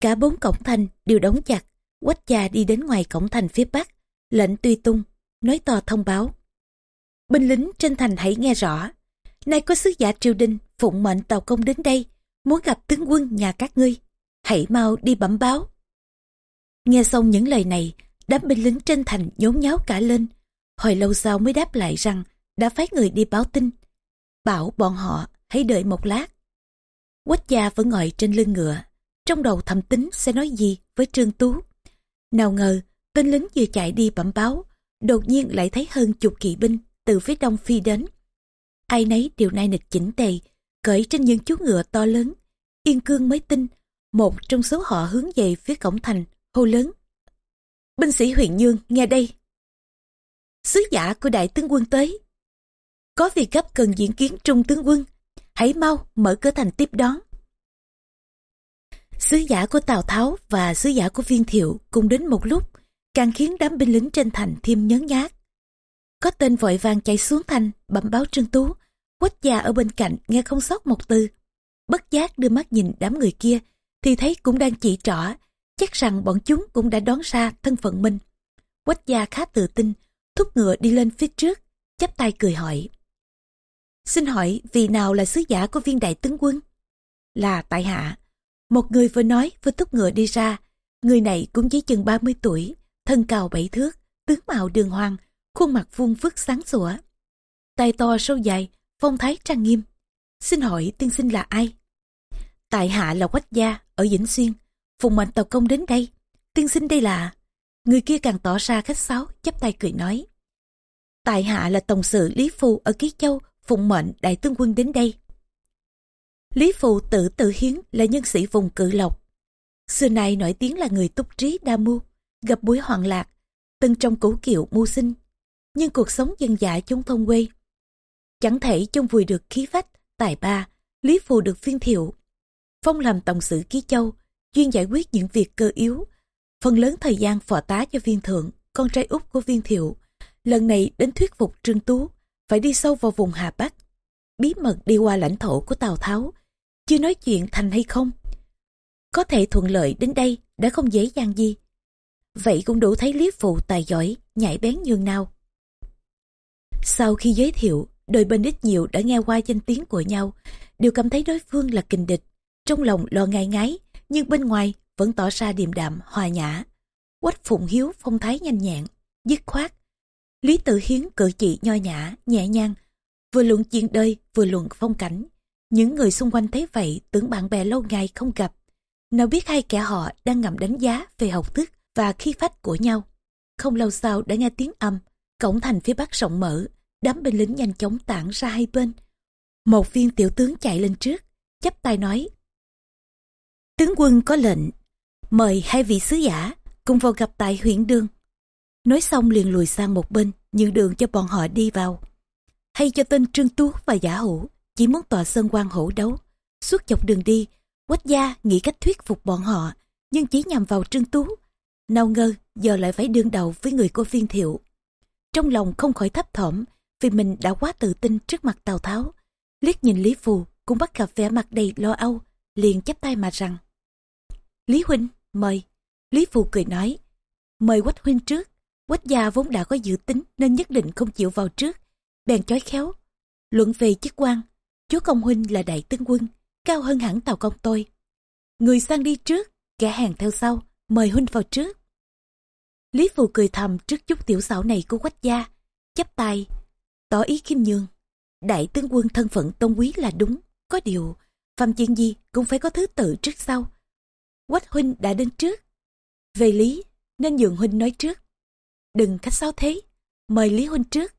A: Cả bốn cổng thành đều đóng chặt. Quách gia đi đến ngoài cổng thành phía bắc, lệnh tuy tung, nói to thông báo. Binh lính trên thành hãy nghe rõ. Nay có sứ giả triều đình phụng mệnh tàu công đến đây, muốn gặp tướng quân nhà các ngươi. Hãy mau đi bẩm báo. Nghe xong những lời này, đám binh lính trên thành nhốn nháo cả lên. Hồi lâu sau mới đáp lại rằng đã phái người đi báo tin. Bảo bọn họ hãy đợi một lát. Quách gia vẫn ngồi trên lưng ngựa, trong đầu thầm tính sẽ nói gì với Trương Tú. Nào ngờ, tên lính vừa chạy đi bẩm báo, đột nhiên lại thấy hơn chục kỵ binh từ phía đông phi đến. Ai nấy điều nay nịch chỉnh tề, cởi trên những chú ngựa to lớn. Yên cương mới tin, một trong số họ hướng về phía cổng thành, hô lớn. Binh sĩ huyện Nhương, nghe đây. Sứ giả của đại tướng quân tới. Có việc gấp cần diễn kiến trung tướng quân. Hãy mau mở cửa thành tiếp đón. Sứ giả của Tào Tháo và sứ giả của Viên Thiệu cùng đến một lúc, càng khiến đám binh lính trên thành thêm nhớ nhát. Có tên vội vàng chạy xuống thành, bẩm báo Trương Tú. Quách già ở bên cạnh nghe không sót một từ. Bất giác đưa mắt nhìn đám người kia, thì thấy cũng đang chỉ trỏ, chắc rằng bọn chúng cũng đã đoán ra thân phận mình. Quách gia khá tự tin, thúc ngựa đi lên phía trước, chắp tay cười hỏi. Xin hỏi vì nào là sứ giả của viên đại tướng quân? Là tại hạ. Một người vừa nói vừa thúc ngựa đi ra. Người này cũng chỉ chừng 30 tuổi, thân cao bảy thước, tướng mạo đường hoàng, khuôn mặt vuông vức sáng sủa. tay to sâu dài, phong thái trang nghiêm. Xin hỏi tiên sinh là ai? Tại hạ là Quách Gia ở Vĩnh Xuyên, phùng mệnh tộc công đến đây. Tiên sinh đây là... Người kia càng tỏ ra khách sáo, chắp tay cười nói. Tại hạ là tổng sự Lý Phu ở Ký Châu, phụng mệnh đại tướng quân đến đây. Lý Phu tự tự hiến là nhân sĩ vùng cự lộc. Xưa nay nổi tiếng là người túc trí đa mưu, gặp buổi hoàng lạc, từng trong cũ kiệu mưu sinh. Nhưng cuộc sống dân dã chúng thôn quê. Chẳng thể trông vùi được khí phách, tài ba, Lý Phù được phiên thiệu. Phong làm tổng sự ký châu, chuyên giải quyết những việc cơ yếu. Phần lớn thời gian phò tá cho viên thượng, con trai út của viên thiệu. Lần này đến thuyết phục Trương Tú, phải đi sâu vào vùng Hà Bắc. Bí mật đi qua lãnh thổ của Tào Tháo, chưa nói chuyện thành hay không. Có thể thuận lợi đến đây đã không dễ dàng gì. Vậy cũng đủ thấy Lý Phụ tài giỏi, nhảy bén nhường nào. Sau khi giới thiệu, đôi bên ít nhiều đã nghe qua danh tiếng của nhau, đều cảm thấy đối phương là kình địch. Trong lòng lo ngai ngái, nhưng bên ngoài vẫn tỏ ra điềm đạm, hòa nhã. Quách Phụng Hiếu phong thái nhanh nhẹn, dứt khoát. Lý Tự Hiến cử chỉ nho nhã, nhẹ nhàng, vừa luận chuyện đời, vừa luận phong cảnh. Những người xung quanh thấy vậy tưởng bạn bè lâu ngày không gặp. Nào biết hai kẻ họ đang ngầm đánh giá về học thức và khí phách của nhau. Không lâu sau đã nghe tiếng âm, cổng thành phía bắc rộng mở, đám binh lính nhanh chóng tản ra hai bên. Một viên tiểu tướng chạy lên trước, chắp tay nói. Tướng quân có lệnh, mời hai vị sứ giả cùng vào gặp tại huyện đường. Nói xong liền lùi sang một bên, nhường đường cho bọn họ đi vào. Hay cho tên Trương Tú và Giả Hữu chỉ muốn tòa sơn quan hổ đấu. Suốt dọc đường đi, Quách gia nghĩ cách thuyết phục bọn họ, nhưng chỉ nhằm vào Trương Tú. Nào ngờ giờ lại phải đương đầu với người của viên thiệu. Trong lòng không khỏi thấp thỏm vì mình đã quá tự tin trước mặt Tào Tháo. Liếc nhìn Lý Phù cũng bắt gặp vẻ mặt đầy lo âu, liền chắp tay mà rằng. Lý Huynh, mời. Lý Phù cười nói, mời Quách Huynh trước. Quách gia vốn đã có dự tính nên nhất định không chịu vào trước. Bèn chói khéo. Luận về chức quan, chúa công Huynh là đại tướng quân, cao hơn hẳn tàu công tôi. Người sang đi trước, kẻ hàng theo sau, mời Huynh vào trước. Lý Phù cười thầm trước chút tiểu xảo này của Quách gia, chắp tay, tỏ ý khiêm nhường. Đại tướng quân thân phận tôn quý là đúng, có điều, phạm chuyện gì cũng phải có thứ tự trước sau. Quách huynh đã đến trước. Về lý, nên nhường huynh nói trước. Đừng khách sáo thế, mời Lý huynh trước.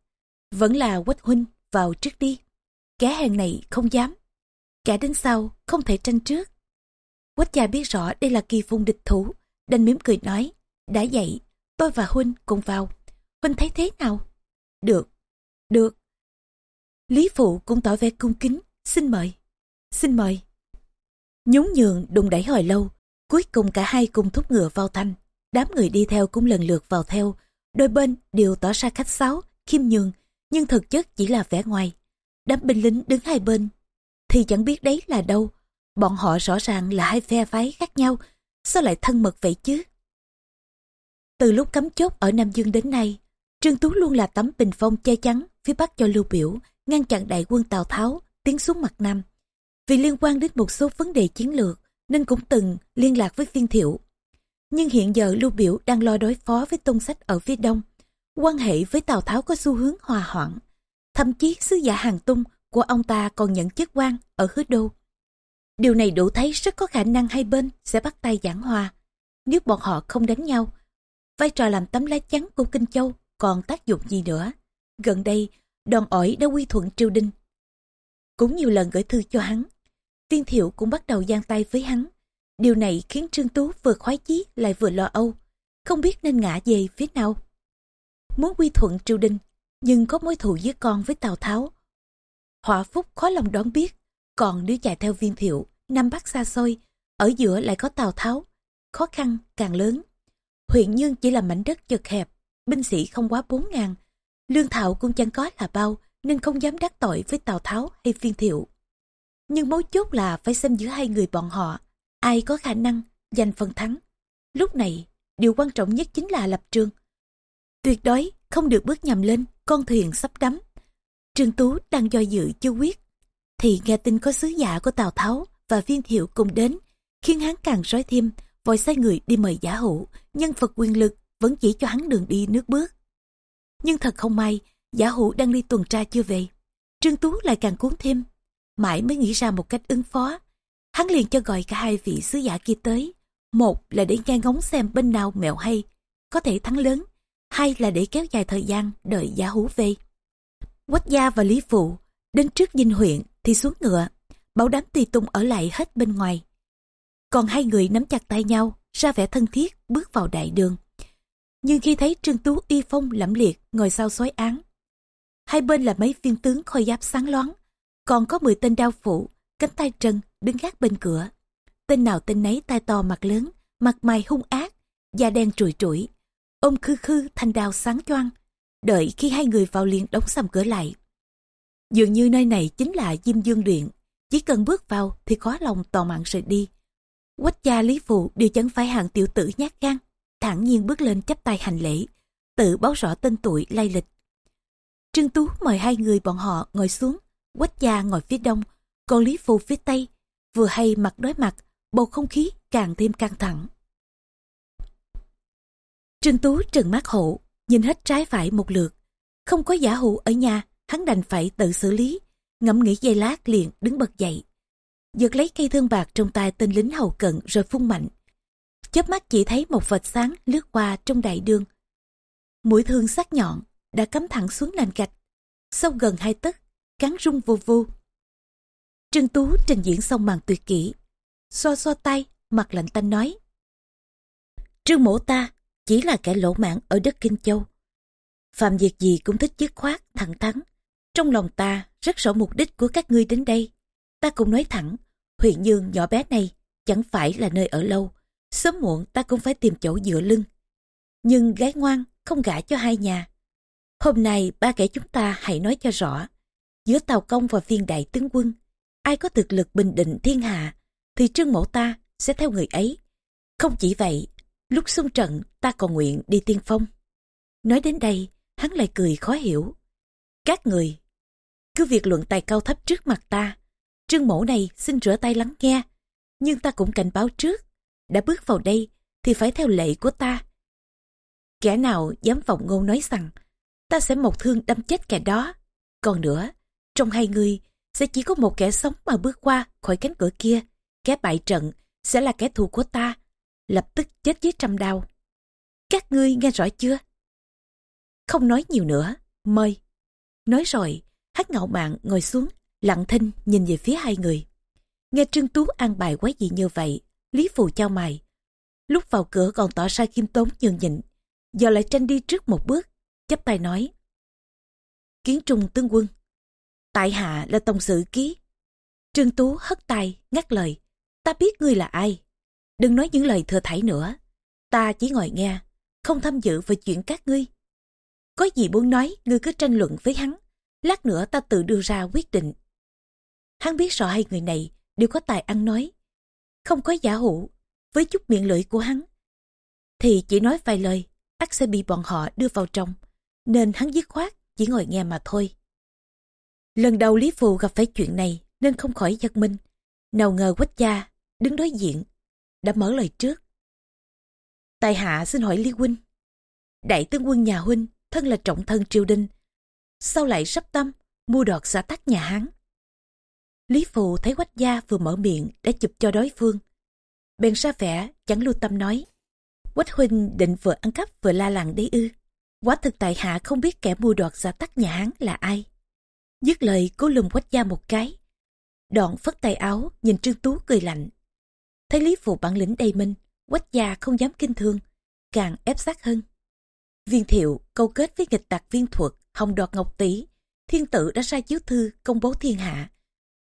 A: Vẫn là quách huynh vào trước đi. Kẻ hàng này không dám. Kẻ đến sau không thể tranh trước. Quách gia biết rõ đây là kỳ phùng địch thủ, đành mỉm cười nói, đã dậy, tôi và Huynh cùng vào. Huynh thấy thế nào? Được, được. Lý Phụ cũng tỏ vẻ cung kính, xin mời, xin mời. Nhún nhường đùng đẩy hồi lâu, cuối cùng cả hai cùng thúc ngựa vào thanh. Đám người đi theo cũng lần lượt vào theo, đôi bên đều tỏ ra khách sáo, khiêm nhường, nhưng thực chất chỉ là vẻ ngoài. Đám binh lính đứng hai bên, thì chẳng biết đấy là đâu. Bọn họ rõ ràng là hai phe phái khác nhau, sao lại thân mật vậy chứ? Từ lúc cấm chốt ở Nam Dương đến nay, Trương Tú luôn là tấm bình phong che chắn phía bắc cho Lưu Biểu, ngăn chặn đại quân Tào Tháo tiến xuống mặt Nam. Vì liên quan đến một số vấn đề chiến lược nên cũng từng liên lạc với viên thiệu. Nhưng hiện giờ Lưu Biểu đang lo đối phó với tôn sách ở phía đông. Quan hệ với Tào Tháo có xu hướng hòa hoãn. Thậm chí sứ giả hàng tung của ông ta còn nhận chức quan ở hứa đô. Điều này đủ thấy rất có khả năng hai bên sẽ bắt tay giảng hòa. Nếu bọn họ không đánh nhau, vai trò làm tấm lá chắn của Kinh Châu còn tác dụng gì nữa. Gần đây, đòn ỏi đã quy thuận triều đình. Cũng nhiều lần gửi thư cho hắn. Tiên thiệu cũng bắt đầu giang tay với hắn. Điều này khiến Trương Tú vừa khoái chí lại vừa lo âu. Không biết nên ngã về phía nào. Muốn quy thuận triều đình, nhưng có mối thù với con với Tào Tháo. Họa phúc khó lòng đoán biết. Còn nếu chạy theo viên thiệu, Nam Bắc xa xôi, ở giữa lại có Tào Tháo. Khó khăn càng lớn. Huyện Nhương chỉ là mảnh đất chật hẹp, binh sĩ không quá bốn ngàn. Lương thảo cũng chẳng có là bao, nên không dám đắc tội với Tào Tháo hay viên thiệu. Nhưng mấu chốt là phải xem giữa hai người bọn họ, ai có khả năng giành phần thắng. Lúc này, điều quan trọng nhất chính là lập trường. Tuyệt đối không được bước nhầm lên, con thuyền sắp đắm. Trương Tú đang do dự chưa quyết, thì nghe tin có sứ giả của Tào Tháo và viên thiệu cùng đến, khiến hắn càng rối thêm, vội sai người đi mời giả hữu, nhân vật quyền lực vẫn chỉ cho hắn đường đi nước bước. Nhưng thật không may, giả hữu đang đi tuần tra chưa về. Trương Tú lại càng cuốn thêm, mãi mới nghĩ ra một cách ứng phó. Hắn liền cho gọi cả hai vị sứ giả kia tới. Một là để nghe ngóng xem bên nào mẹo hay, có thể thắng lớn. Hai là để kéo dài thời gian đợi giả hú về. Quách gia và Lý Phụ đến trước dinh huyện thì xuống ngựa, bảo đám tùy tung ở lại hết bên ngoài. Còn hai người nắm chặt tay nhau, ra vẻ thân thiết bước vào đại đường. Nhưng khi thấy Trương Tú y phong lẫm liệt ngồi sau xoáy án, hai bên là mấy viên tướng khôi giáp sáng loáng, còn có 10 tên đao phủ, cánh tay trần đứng gác bên cửa. Tên nào tên nấy tai to mặt lớn, mặt mày hung ác, da đen trụi trụi, ôm khư khư thanh đao sáng choang. Đợi khi hai người vào liền đóng sầm cửa lại. Dường như nơi này chính là Diêm Dương Điện, chỉ cần bước vào thì khó lòng tò mạn rời đi. Quách gia Lý Phụ đều chẳng phải hạng tiểu tử nhát gan, thản nhiên bước lên chắp tay hành lễ, tự báo rõ tên tuổi lai lịch. Trương Tú mời hai người bọn họ ngồi xuống, Quách gia ngồi phía đông, còn Lý Phù phía tây, vừa hay mặt đối mặt, bầu không khí càng thêm căng thẳng. Trương Tú trừng mắt hộ, nhìn hết trái phải một lượt. Không có giả hụ ở nhà, hắn đành phải tự xử lý. Ngẫm nghĩ giây lát liền đứng bật dậy. Giật lấy cây thương bạc trong tay tên lính hầu cận rồi phun mạnh. chớp mắt chỉ thấy một vệt sáng lướt qua trong đại đường. Mũi thương sắc nhọn đã cắm thẳng xuống nền gạch. Sâu gần hai tấc, cắn rung vô vô. Trương Tú trình diễn xong màn tuyệt kỹ. Xoa xoa tay, mặt lạnh tanh nói. Trương mổ ta chỉ là kẻ lỗ mãn ở đất Kinh Châu. Phạm việc gì cũng thích dứt khoát, thẳng thắn. Trong lòng ta rất rõ mục đích của các ngươi đến đây. Ta cũng nói thẳng, huyện Dương nhỏ bé này chẳng phải là nơi ở lâu. Sớm muộn ta cũng phải tìm chỗ dựa lưng. Nhưng gái ngoan không gả cho hai nhà. Hôm nay ba kẻ chúng ta hãy nói cho rõ. Giữa Tàu Công và viên đại tướng quân, ai có thực lực bình định thiên hạ, thì trương mẫu ta sẽ theo người ấy. Không chỉ vậy, lúc xung trận ta còn nguyện đi tiên phong. Nói đến đây, hắn lại cười khó hiểu. Các người, cứ việc luận tài cao thấp trước mặt ta, trương mẫu này xin rửa tay lắng nghe, nhưng ta cũng cảnh báo trước, đã bước vào đây thì phải theo lệ của ta. Kẻ nào dám vọng ngôn nói rằng, ta sẽ một thương đâm chết kẻ đó. Còn nữa, trong hai người sẽ chỉ có một kẻ sống mà bước qua khỏi cánh cửa kia, kẻ bại trận sẽ là kẻ thù của ta, lập tức chết dưới trăm đau. Các ngươi nghe rõ chưa? Không nói nhiều nữa, mời. Nói rồi, hát ngạo mạn ngồi xuống, lặng thinh nhìn về phía hai người. Nghe Trương Tú an bài quái gì như vậy, Lý Phù trao mày. Lúc vào cửa còn tỏ ra khiêm tốn nhường nhịn, giờ lại tranh đi trước một bước, chắp tay nói. Kiến trung tướng quân, tại hạ là tổng sự ký. Trương Tú hất tay, ngắt lời, ta biết ngươi là ai. Đừng nói những lời thừa thải nữa, ta chỉ ngồi nghe, không tham dự vào chuyện các ngươi. Có gì muốn nói, ngươi cứ tranh luận với hắn, lát nữa ta tự đưa ra quyết định. Hắn biết rõ hai người này đều có tài ăn nói, không có giả hủ, với chút miệng lưỡi của hắn. Thì chỉ nói vài lời, ắt sẽ bị bọn họ đưa vào trong, nên hắn dứt khoát, chỉ ngồi nghe mà thôi. Lần đầu Lý Phù gặp phải chuyện này nên không khỏi giật mình. Nào ngờ quách gia, đứng đối diện, đã mở lời trước. Tài hạ xin hỏi Lý Huynh. Đại tướng quân nhà Huynh, thân là trọng thân triều đình. Sao lại sắp tâm, mua đọt xã tắc nhà Hán? Lý Phù thấy quách gia vừa mở miệng đã chụp cho đối phương. Bèn ra vẻ, chẳng lưu tâm nói. Quách huynh định vừa ăn cắp vừa la làng đấy ư. Quá thực tại hạ không biết kẻ mua đoạt xã tắc nhà Hán là ai. Dứt lời cố lùm quách gia một cái. Đoạn phất tay áo nhìn Trương Tú cười lạnh. Thấy Lý Phụ bản lĩnh đầy minh, quách gia không dám kinh thương, càng ép sát hơn. Viên thiệu câu kết với nghịch tặc viên thuật, hồng đoạt ngọc tỷ, thiên tử đã sai chiếu thư công bố thiên hạ.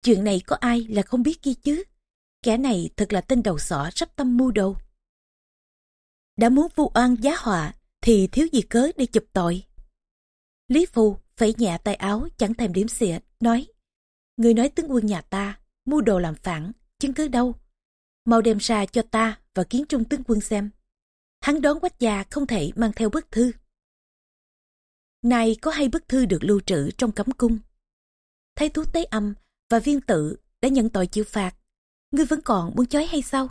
A: Chuyện này có ai là không biết kia chứ? Kẻ này thật là tên đầu sỏ sắp tâm mưu đồ. Đã muốn vu oan giá họa thì thiếu gì cớ để chụp tội. Lý Phu phẩy nhẹ tay áo chẳng thèm điểm xịa, nói Người nói tướng quân nhà ta, mua đồ làm phản, chứng cứ đâu. Mau đem ra cho ta và kiến trung tướng quân xem. Hắn đón quách gia không thể mang theo bức thư. Này có hai bức thư được lưu trữ trong cấm cung. Thái thú tế âm và viên tự đã nhận tội chịu phạt. Ngươi vẫn còn muốn chói hay sao?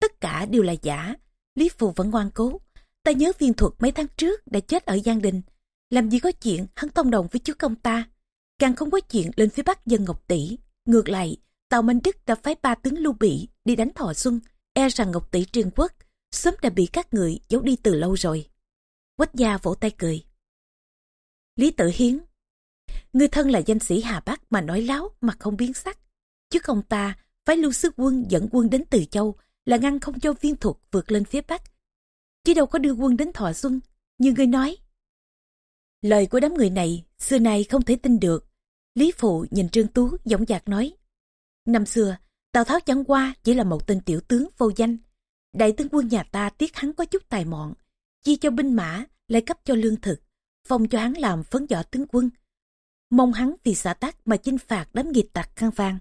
A: Tất cả đều là giả. Lý Phù vẫn ngoan cố. Ta nhớ viên thuật mấy tháng trước đã chết ở Giang Đình. Làm gì có chuyện hắn thông đồng với chúa công ta. Càng không có chuyện lên phía bắc dân Ngọc Tỷ. Ngược lại, tàu Minh Đức đã phái ba tướng lưu bị đi đánh Thọ Xuân. E rằng Ngọc Tỷ triền quốc sớm đã bị các người giấu đi từ lâu rồi. Quách gia vỗ tay cười. Lý Tử Hiến Người thân là danh sĩ Hà Bắc mà nói láo mà không biến sắc. Chứ không ta phái lưu sức quân dẫn quân đến Từ Châu là ngăn không cho viên thuật vượt lên phía Bắc. Chứ đâu có đưa quân đến Thọ Xuân, như người nói. Lời của đám người này xưa nay không thể tin được. Lý Phụ nhìn Trương Tú giọng dạc nói. Năm xưa, Tào Tháo chẳng qua chỉ là một tên tiểu tướng vô danh. Đại tướng quân nhà ta tiếc hắn có chút tài mọn, chi cho binh mã, lại cấp cho lương thực, phong cho hắn làm phấn võ tướng quân. Mong hắn vì xã tác mà chinh phạt đám nghịch tặc khăn vang.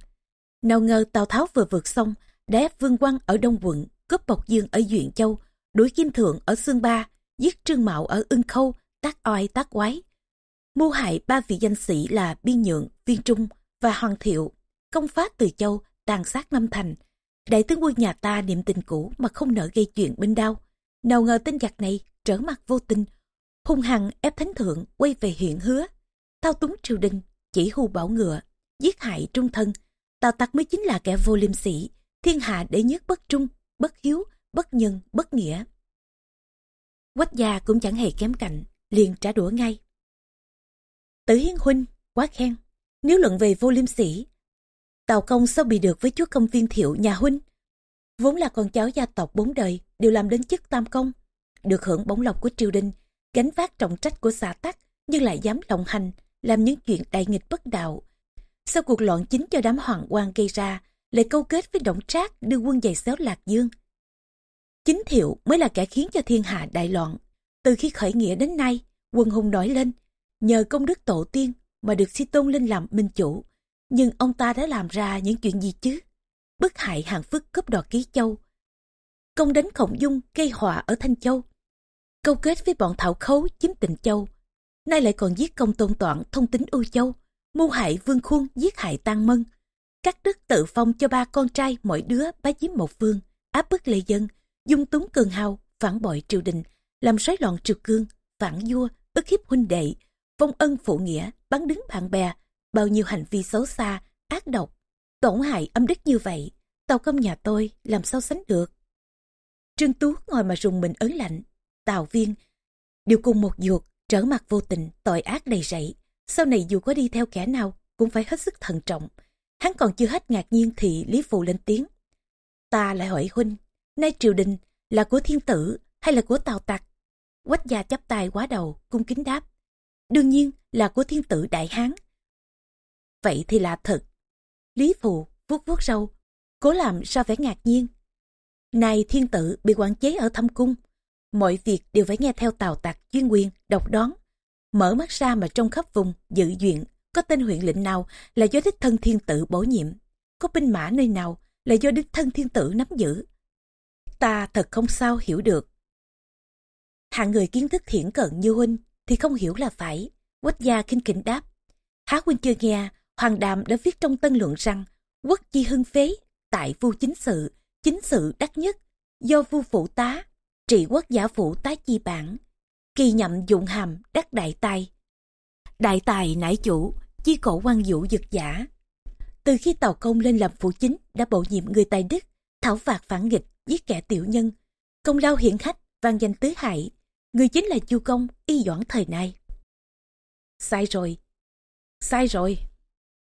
A: Nào ngờ Tào Tháo vừa vượt xong, đã ép Vương Quang ở Đông quận, cướp bọc Dương ở Duyện Châu, đuổi Kim Thượng ở Sương Ba, giết Trương Mạo ở Ưng Khâu, tác oai tác quái. Mưu hại ba vị danh sĩ là Biên Nhượng, Viên Trung và Hoàng Thiệu, công phá Từ Châu, tàn sát Năm Thành. Đại tướng quân nhà ta niệm tình cũ mà không nỡ gây chuyện binh đau. Nào ngờ tên giặc này trở mặt vô tình, hung hăng ép thánh thượng quay về huyện hứa, thao túng triều đình, chỉ hù bảo ngựa, giết hại trung thân. Tào tặc mới chính là kẻ vô liêm sĩ, thiên hạ để nhất bất trung, bất hiếu, bất nhân, bất nghĩa. Quách gia cũng chẳng hề kém cạnh, liền trả đũa ngay. Tử Hiến Huynh, quá khen. Nếu luận về vô liêm sĩ, Tào Công sao bị được với chúa công viên thiệu nhà Huynh? Vốn là con cháu gia tộc bốn đời, đều làm đến chức tam công. Được hưởng bóng lộc của triều đình, gánh vác trọng trách của xã tắc, nhưng lại dám lộng hành, làm những chuyện đại nghịch bất đạo. Sau cuộc loạn chính cho đám hoàng quan gây ra, lại câu kết với động trác đưa quân giày xéo lạc dương. Chính thiệu mới là kẻ khiến cho thiên hạ đại loạn. Từ khi khởi nghĩa đến nay, quân hùng nổi lên, nhờ công đức tổ tiên mà được si tôn lên làm minh chủ. Nhưng ông ta đã làm ra những chuyện gì chứ? Bức hại hàng phức cướp đoạt ký châu. Công đánh khổng dung gây họa ở Thanh Châu. Câu kết với bọn thảo khấu chiếm tịnh châu. Nay lại còn giết công tôn toạn thông tính ưu châu. Mưu hại vương khuôn giết hại tăng mân. Cắt đức tự phong cho ba con trai mỗi đứa bá chiếm một vương. Áp bức lệ dân. Dung túng cường hào, phản bội triều đình. Làm rối loạn triều cương, phản vua, ức hiếp huynh đệ. phong ân phụ nghĩa, bắn đứng bạn bè, bao nhiêu hành vi xấu xa, ác độc, tổn hại âm đức như vậy, tàu công nhà tôi làm sao sánh được. Trương Tú ngồi mà rùng mình ớn lạnh, tào viên, đều cùng một ruột, trở mặt vô tình, tội ác đầy rẫy. Sau này dù có đi theo kẻ nào, cũng phải hết sức thận trọng. Hắn còn chưa hết ngạc nhiên thì Lý Phụ lên tiếng. Ta lại hỏi huynh, nay triều đình là của thiên tử hay là của tào tặc? Quách gia chắp tay quá đầu, cung kính đáp. Đương nhiên là của thiên tử đại hán. Vậy thì là thật. Lý Phụ vuốt vuốt râu, cố làm sao vẻ ngạc nhiên. nay thiên tử bị quản chế ở thâm cung, mọi việc đều phải nghe theo tào tặc chuyên quyền, độc đoán. Mở mắt ra mà trong khắp vùng, dự duyện, có tên huyện lệnh nào là do đích thân thiên tử bổ nhiệm, có binh mã nơi nào là do đích thân thiên tử nắm giữ. Ta thật không sao hiểu được. Hạng người kiến thức thiển cận như huynh thì không hiểu là phải. Quách gia kinh kính đáp. Há huynh chưa nghe, Hoàng Đàm đã viết trong tân luận rằng quốc chi hưng phế, tại vua chính sự, chính sự đắc nhất, do vua phụ tá, trị quốc giả phụ tá chi bản, kỳ nhậm dụng hàm đắc đại tài. Đại tài nải chủ, chi cổ quan vũ dực giả. Từ khi Tàu Công lên làm phụ chính đã bổ nhiệm người tài đức, thảo phạt phản nghịch, giết kẻ tiểu nhân, công lao hiển khách, vang danh tứ hải. Người chính là Chu Công, y doãn thời nay. Sai rồi, sai rồi.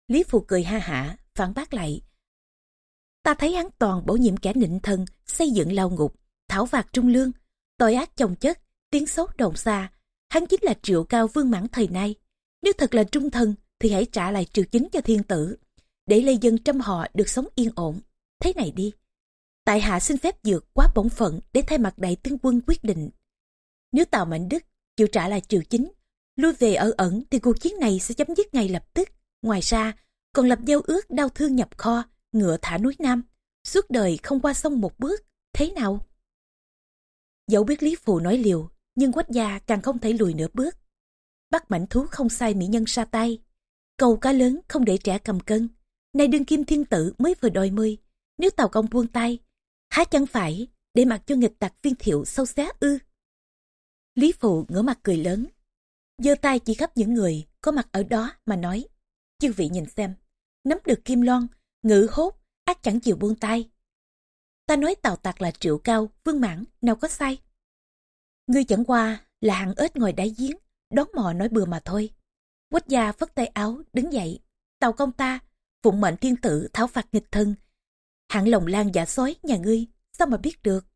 A: Lý Phụ cười ha hả, phản bác lại. Ta thấy hắn toàn bổ nhiệm kẻ nịnh thần, xây dựng lao ngục, thảo phạt trung lương, tội ác chồng chất, tiếng xấu đồn xa. Hắn chính là triệu cao vương mãn thời nay. Nếu thật là trung thần thì hãy trả lại triệu chính cho thiên tử, để lây dân trăm họ được sống yên ổn. Thế này đi, tại hạ xin phép dược quá bổn phận để thay mặt đại tướng quân quyết định. Nếu Tào Mạnh Đức chịu trả lại triều chính, lui về ở ẩn thì cuộc chiến này sẽ chấm dứt ngay lập tức. Ngoài ra, còn lập giao ước đau thương nhập kho, ngựa thả núi Nam, suốt đời không qua sông một bước, thế nào? Dẫu biết Lý Phụ nói liều, nhưng quách gia càng không thể lùi nửa bước. Bắt mảnh thú không sai mỹ nhân xa tay. Cầu cá lớn không để trẻ cầm cân. Nay đương kim thiên tử mới vừa đôi mươi. Nếu tàu công buông tay, há chẳng phải để mặc cho nghịch tặc viên thiệu sâu xé ư. Lý Phụ ngửa mặt cười lớn. giơ tay chỉ khắp những người có mặt ở đó mà nói. Chư vị nhìn xem, nắm được kim loan, ngữ hốt, ác chẳng chịu buông tay. Ta nói tào tạc là triệu cao, vương mãn, nào có sai. Ngươi chẳng qua là hạng ếch ngồi đáy giếng, đón mò nói bừa mà thôi. Quách gia phất tay áo, đứng dậy. Tàu công ta, phụng mệnh thiên tử tháo phạt nghịch thân. Hạng lồng lan giả sói nhà ngươi, sao mà biết được.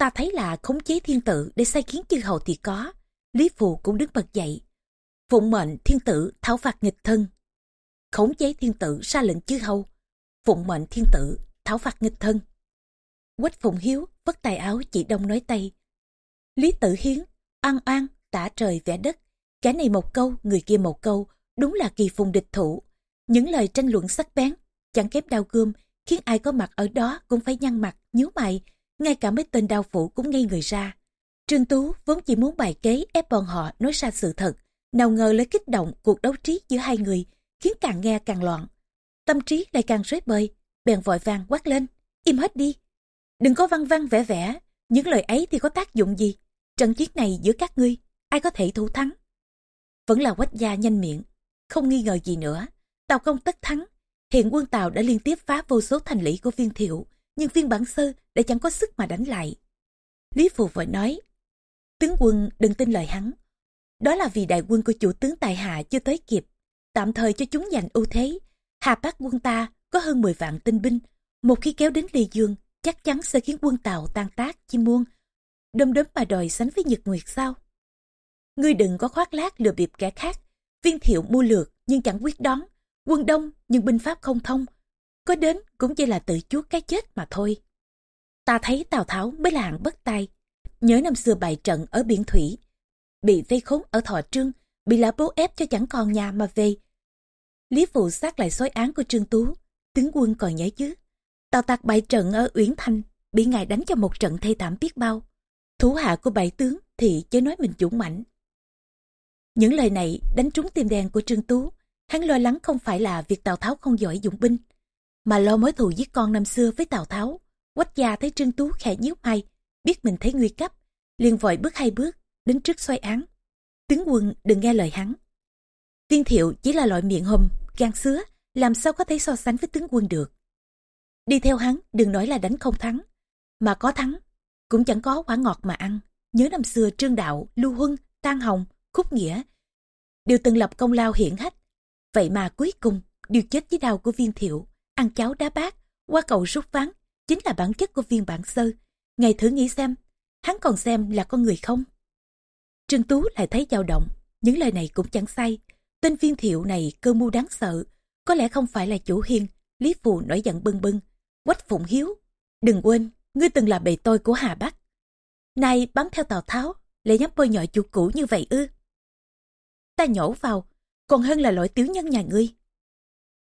A: Ta thấy là khống chế thiên tử để sai khiến chư hầu thì có. Lý Phù cũng đứng bật dậy. Phụng mệnh thiên tử tháo phạt nghịch thân. Khống chế thiên tử ra lệnh chư hầu. Phụng mệnh thiên tử tháo phạt nghịch thân. Quách Phụng Hiếu vất tay áo chỉ đông nói tây. Lý Tử Hiến, an an, tả trời vẽ đất. Cái này một câu, người kia một câu, đúng là kỳ phùng địch thủ. Những lời tranh luận sắc bén, chẳng kém đau gươm, khiến ai có mặt ở đó cũng phải nhăn mặt, nhíu mày, ngay cả mấy tên đao phủ cũng ngây người ra. Trương Tú vốn chỉ muốn bài kế ép bọn họ nói ra sự thật, nào ngờ lấy kích động cuộc đấu trí giữa hai người, khiến càng nghe càng loạn. Tâm trí lại càng rối bời, bèn vội vàng quát lên, im hết đi. Đừng có văn văn vẽ vẽ, những lời ấy thì có tác dụng gì? Trận chiến này giữa các ngươi, ai có thể thủ thắng? Vẫn là quách gia nhanh miệng, không nghi ngờ gì nữa. Tàu công tất thắng. Hiện quân Tàu đã liên tiếp phá vô số thành lũy của viên thiệu, nhưng viên bản sơ đã chẳng có sức mà đánh lại. Lý Phù vội nói, tướng quân đừng tin lời hắn. Đó là vì đại quân của chủ tướng Tài Hạ chưa tới kịp, tạm thời cho chúng giành ưu thế. Hà Bắc quân ta có hơn 10 vạn tinh binh, một khi kéo đến Lê Dương, chắc chắn sẽ khiến quân Tàu tan tác chi muôn. Đâm đấm mà đòi sánh với Nhật Nguyệt sao? Ngươi đừng có khoác lác lừa bịp kẻ khác. Viên thiệu mua lược nhưng chẳng quyết đón. Quân đông nhưng binh pháp không thông. Có đến cũng chỉ là tự chuốc cái chết mà thôi. Ta thấy Tào Tháo mới là hạng bất tài. Nhớ năm xưa bại trận ở biển thủy. Bị vây khốn ở Thọ Trương. Bị là bố ép cho chẳng còn nhà mà về. Lý Phụ sát lại xói án của Trương Tú. Tướng quân còn nhớ chứ. Tào tạc bại trận ở Uyển Thanh. Bị ngài đánh cho một trận thê thảm biết bao. Thủ hạ của bảy tướng thì chớ nói mình dũng mãnh những lời này đánh trúng tim đen của Trương Tú. Hắn lo lắng không phải là việc Tào Tháo không giỏi dụng binh, mà lo mối thù giết con năm xưa với Tào Tháo. Quách gia thấy Trương Tú khẽ nhíu mày, biết mình thấy nguy cấp, liền vội bước hai bước, đến trước xoay án. Tướng quân đừng nghe lời hắn. Tiên thiệu chỉ là loại miệng hùm, gan sứa, làm sao có thể so sánh với tướng quân được. Đi theo hắn, đừng nói là đánh không thắng, mà có thắng, cũng chẳng có quả ngọt mà ăn. Nhớ năm xưa Trương Đạo, Lưu Huân, Tan Hồng, Khúc Nghĩa đều từng lập công lao hiển hách. Vậy mà cuối cùng đều chết với đau của viên thiệu, ăn cháo đá bát, qua cầu rút ván, chính là bản chất của viên bản sơ. Ngài thử nghĩ xem, hắn còn xem là con người không? Trương Tú lại thấy dao động, những lời này cũng chẳng sai. Tên viên thiệu này cơ mưu đáng sợ, có lẽ không phải là chủ hiên, Lý Phù nổi giận bưng bưng. Quách Phụng Hiếu, đừng quên, ngươi từng là bề tôi của Hà Bắc. Nay bám theo Tào Tháo, lại nhắm bôi nhọ chủ cũ như vậy ư. Ta nhổ vào, còn hơn là lỗi tiểu nhân nhà ngươi.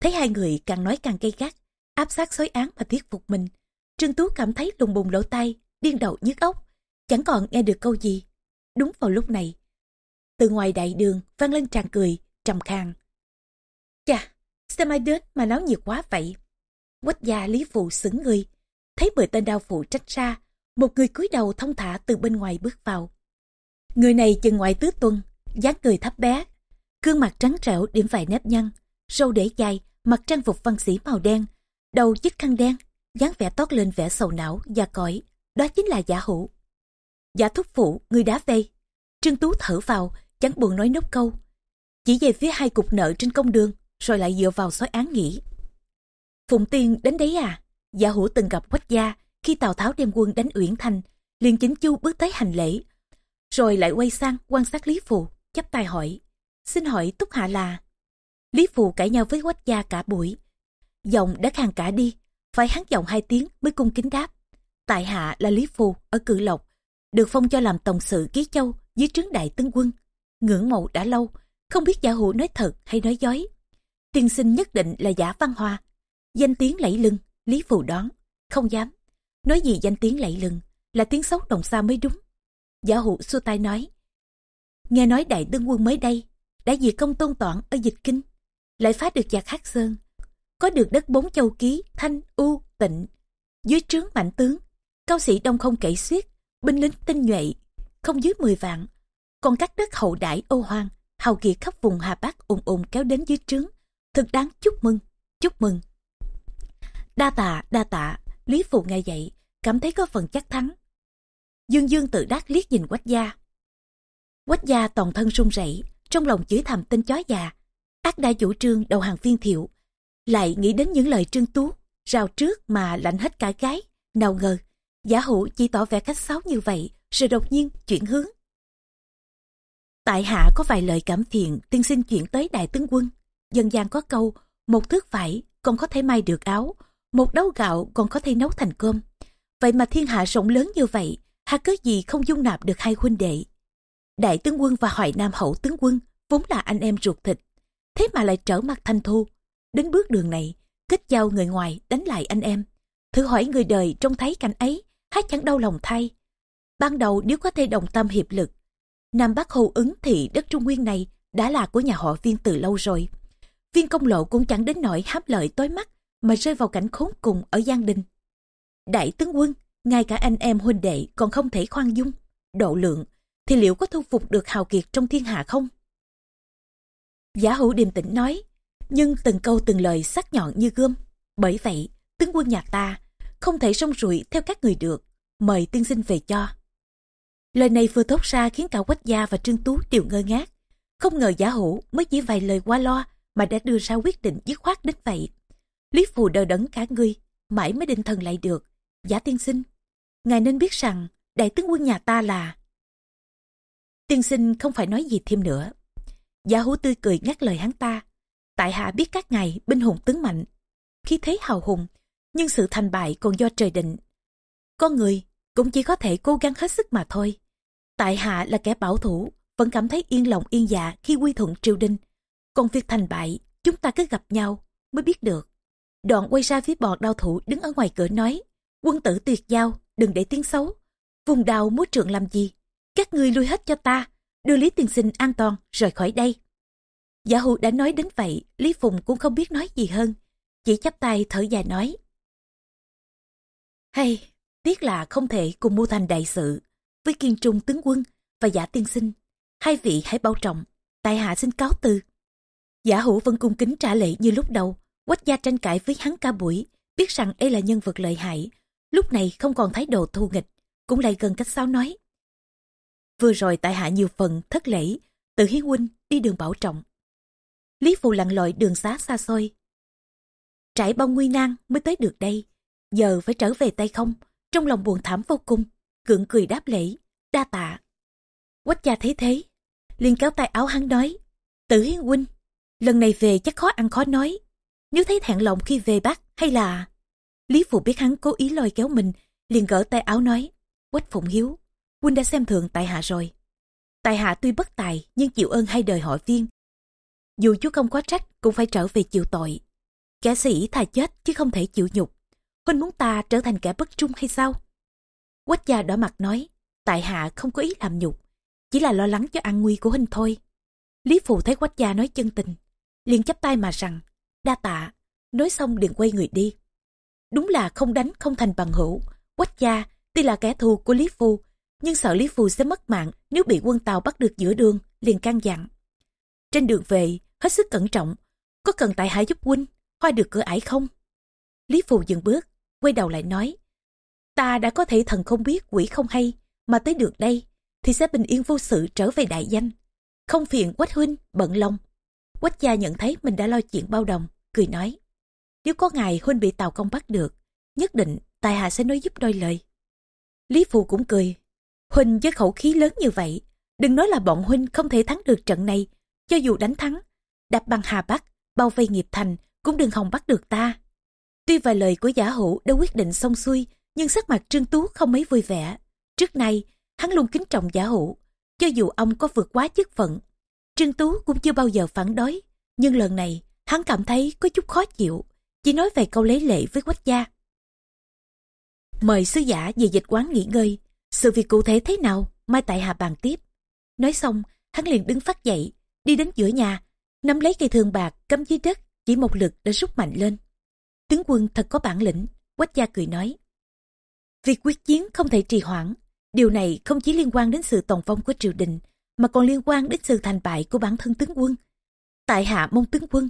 A: Thấy hai người càng nói càng gay gắt, áp sát xói án và thuyết phục mình. Trương Tú cảm thấy lùng bùng lỗ tai, điên đầu nhức óc, chẳng còn nghe được câu gì. Đúng vào lúc này, từ ngoài đại đường vang lên tràn cười, trầm khang. Chà, xem ai đến mà náo nhiệt quá vậy. Quách gia Lý Phụ xứng người, thấy mười tên đao phụ trách ra, một người cúi đầu thông thả từ bên ngoài bước vào. Người này chừng ngoại tứ tuần, dáng người thấp bé, gương mặt trắng trẻo điểm vài nếp nhăn, râu để dài, mặc trang phục văn sĩ màu đen, đầu chiếc khăn đen, dáng vẻ toát lên vẻ sầu não, và cõi, đó chính là giả hữu. Giả thúc phụ, người đá vây. Trương Tú thở vào, chẳng buồn nói nốt câu. Chỉ về phía hai cục nợ trên công đường, rồi lại dựa vào xói án nghỉ. Phụng Tiên đến đấy à? Giả hữu từng gặp Quách gia khi Tào Tháo đem quân đánh Uyển Thành, liền chính chu bước tới hành lễ. Rồi lại quay sang quan sát Lý Phù, chắp tay hỏi. Xin hỏi Túc Hạ là... Lý Phù cãi nhau với Quách gia cả buổi. Giọng đã khàn cả đi, phải hắn giọng hai tiếng mới cung kính đáp. Tại hạ là Lý Phù ở Cự Lộc, được phong cho làm tổng sự ký châu dưới trướng đại tướng quân. Ngưỡng mộ đã lâu, không biết giả hữu nói thật hay nói dối. Tiên sinh nhất định là giả văn hoa. Danh tiếng lẫy lưng, Lý Phù đón, không dám. Nói gì danh tiếng lẫy lưng, là tiếng xấu đồng xa mới đúng. Giả hữu xua tay nói. Nghe nói đại tướng quân mới đây, đã diệt công tôn toản ở dịch kinh, lại phá được giặc hát sơn. Có được đất bốn châu ký, thanh, u, tịnh. Dưới trướng mạnh tướng, cao sĩ đông không kể xiết, binh lính tinh nhuệ, không dưới 10 vạn. Còn các đất hậu đại ô hoang, hào kiệt khắp vùng Hà Bắc ùn ùn kéo đến dưới trướng. Thực đáng chúc mừng, chúc mừng. Đa tạ, đa tạ, Lý Phụ nghe vậy, cảm thấy có phần chắc thắng. Dương Dương tự đắc liếc nhìn quách gia. Quách gia toàn thân run rẩy, trong lòng chửi thầm tên chó già. Ác đã chủ trương đầu hàng viên thiệu. Lại nghĩ đến những lời trương tú, rào trước mà lạnh hết cả gái. Nào ngờ, giả hữu chỉ tỏ vẻ khách sáo như vậy, rồi đột nhiên chuyển hướng. Tại hạ có vài lời cảm thiện tiên xin chuyển tới đại tướng quân. Dân gian có câu, một thước vải còn có thể may được áo, một đấu gạo còn có thể nấu thành cơm. Vậy mà thiên hạ rộng lớn như vậy, hà cớ gì không dung nạp được hai huynh đệ. Đại tướng quân và Hoài Nam hậu tướng quân vốn là anh em ruột thịt, thế mà lại trở mặt thanh thu. Đến bước đường này, kết giao người ngoài đánh lại anh em. Thử hỏi người đời trông thấy cảnh ấy, há chẳng đau lòng thay. Ban đầu nếu có thể đồng tâm hiệp lực, Nam Bắc hầu ứng thì đất Trung Nguyên này đã là của nhà họ viên từ lâu rồi. Viên công lộ cũng chẳng đến nỗi hám lợi tối mắt mà rơi vào cảnh khốn cùng ở Giang Đình. Đại tướng quân, ngay cả anh em huynh đệ còn không thể khoan dung, độ lượng, thì liệu có thu phục được hào kiệt trong thiên hạ không? Giả hữu điềm tĩnh nói, nhưng từng câu từng lời sắc nhọn như gươm. Bởi vậy, tướng quân nhà ta không thể song rủi theo các người được, mời tiên sinh về cho. Lời này vừa thốt ra khiến cả Quách Gia và Trương Tú đều ngơ ngác. Không ngờ giả hữu mới chỉ vài lời qua lo mà đã đưa ra quyết định dứt khoát đến vậy. Lý Phù đờ đẫn cả người, mãi mới định thần lại được. Giả tiên sinh, ngài nên biết rằng đại tướng quân nhà ta là... Tiên sinh không phải nói gì thêm nữa. Giả hữu tươi cười ngắt lời hắn ta. Tại hạ biết các ngài binh hùng tướng mạnh, khí thế hào hùng, nhưng sự thành bại còn do trời định. Con người cũng chỉ có thể cố gắng hết sức mà thôi. Tại hạ là kẻ bảo thủ, vẫn cảm thấy yên lòng yên dạ khi quy thuận triều đình. Còn việc thành bại, chúng ta cứ gặp nhau mới biết được. Đoạn quay ra phía bọn đao thủ đứng ở ngoài cửa nói, quân tử tuyệt giao, đừng để tiếng xấu. Vùng đào múa trượng làm gì? Các ngươi lui hết cho ta, đưa Lý Tiên Sinh an toàn rời khỏi đây. Giả hù đã nói đến vậy, Lý Phùng cũng không biết nói gì hơn, chỉ chắp tay thở dài nói. Hay, tiếc là không thể cùng mua thành đại sự với kiên trung tướng quân và giả tiên sinh. Hai vị hãy bao trọng, tại hạ xin cáo từ. Giả hữu vẫn cung kính trả lệ như lúc đầu, quách gia tranh cãi với hắn ca buổi, biết rằng đây là nhân vật lợi hại. Lúc này không còn thái độ thù nghịch, cũng lại gần cách sao nói. Vừa rồi tại hạ nhiều phần thất lễ, tự hiến huynh đi đường bảo trọng. Lý Phụ lặn lội đường xá xa xôi, trải bao nguy nan mới tới được đây. Giờ phải trở về tay không, trong lòng buồn thảm vô cùng, cưỡng cười đáp lễ, đa tạ. Quách gia thấy thế, liền kéo tay áo hắn nói, tự hiến huynh, lần này về chắc khó ăn khó nói. Nếu thấy thẹn lòng khi về bác hay là... Lý Phụ biết hắn cố ý lôi kéo mình, liền gỡ tay áo nói, Quách Phụng Hiếu, huynh đã xem thường tại hạ rồi. Tại hạ tuy bất tài nhưng chịu ơn hai đời họ viên. Dù chú không có trách cũng phải trở về chịu tội. Kẻ sĩ thà chết chứ không thể chịu nhục. Huynh muốn ta trở thành kẻ bất trung hay sao? Quách gia đỏ mặt nói, tại hạ không có ý làm nhục, chỉ là lo lắng cho an nguy của huynh thôi. Lý Phụ thấy quách gia nói chân tình, liền chắp tay mà rằng, đa tạ, nói xong liền quay người đi. Đúng là không đánh không thành bằng hữu, quách gia tuy là kẻ thù của Lý phù nhưng sợ Lý Phu sẽ mất mạng nếu bị quân Tàu bắt được giữa đường, liền can dặn. Trên đường về, hết sức cẩn trọng, có cần tại hạ giúp huynh, hoa được cửa ải không? Lý Phù dừng bước, quay đầu lại nói, ta đã có thể thần không biết quỷ không hay, mà tới được đây, thì sẽ bình yên vô sự trở về đại danh. Không phiền quách huynh, bận lòng. Quách gia nhận thấy mình đã lo chuyện bao đồng, cười nói, nếu có ngày huynh bị tàu công bắt được, nhất định tài hạ sẽ nói giúp đôi lời. Lý Phù cũng cười, huynh với khẩu khí lớn như vậy, đừng nói là bọn huynh không thể thắng được trận này, cho dù đánh thắng, đạp bằng Hà Bắc, bao vây nghiệp thành, cũng đừng hòng bắt được ta. Tuy vài lời của giả hữu đã quyết định xong xuôi, nhưng sắc mặt Trương Tú không mấy vui vẻ. Trước nay, hắn luôn kính trọng giả hữu, cho dù ông có vượt quá chức phận. Trương Tú cũng chưa bao giờ phản đối, nhưng lần này hắn cảm thấy có chút khó chịu, chỉ nói về câu lấy lệ với quách gia. Mời sứ giả về dịch quán nghỉ ngơi, sự việc cụ thể thế nào, mai tại hạ bàn tiếp. Nói xong, hắn liền đứng phát dậy, đi đến giữa nhà, nắm lấy cây thương bạc cắm dưới đất, chỉ một lực đã rút mạnh lên. Tướng quân thật có bản lĩnh, quách gia cười nói. Việc quyết chiến không thể trì hoãn, điều này không chỉ liên quan đến sự tồn vong của triều đình, mà còn liên quan đến sự thành bại của bản thân tướng quân. Tại hạ mong tướng quân,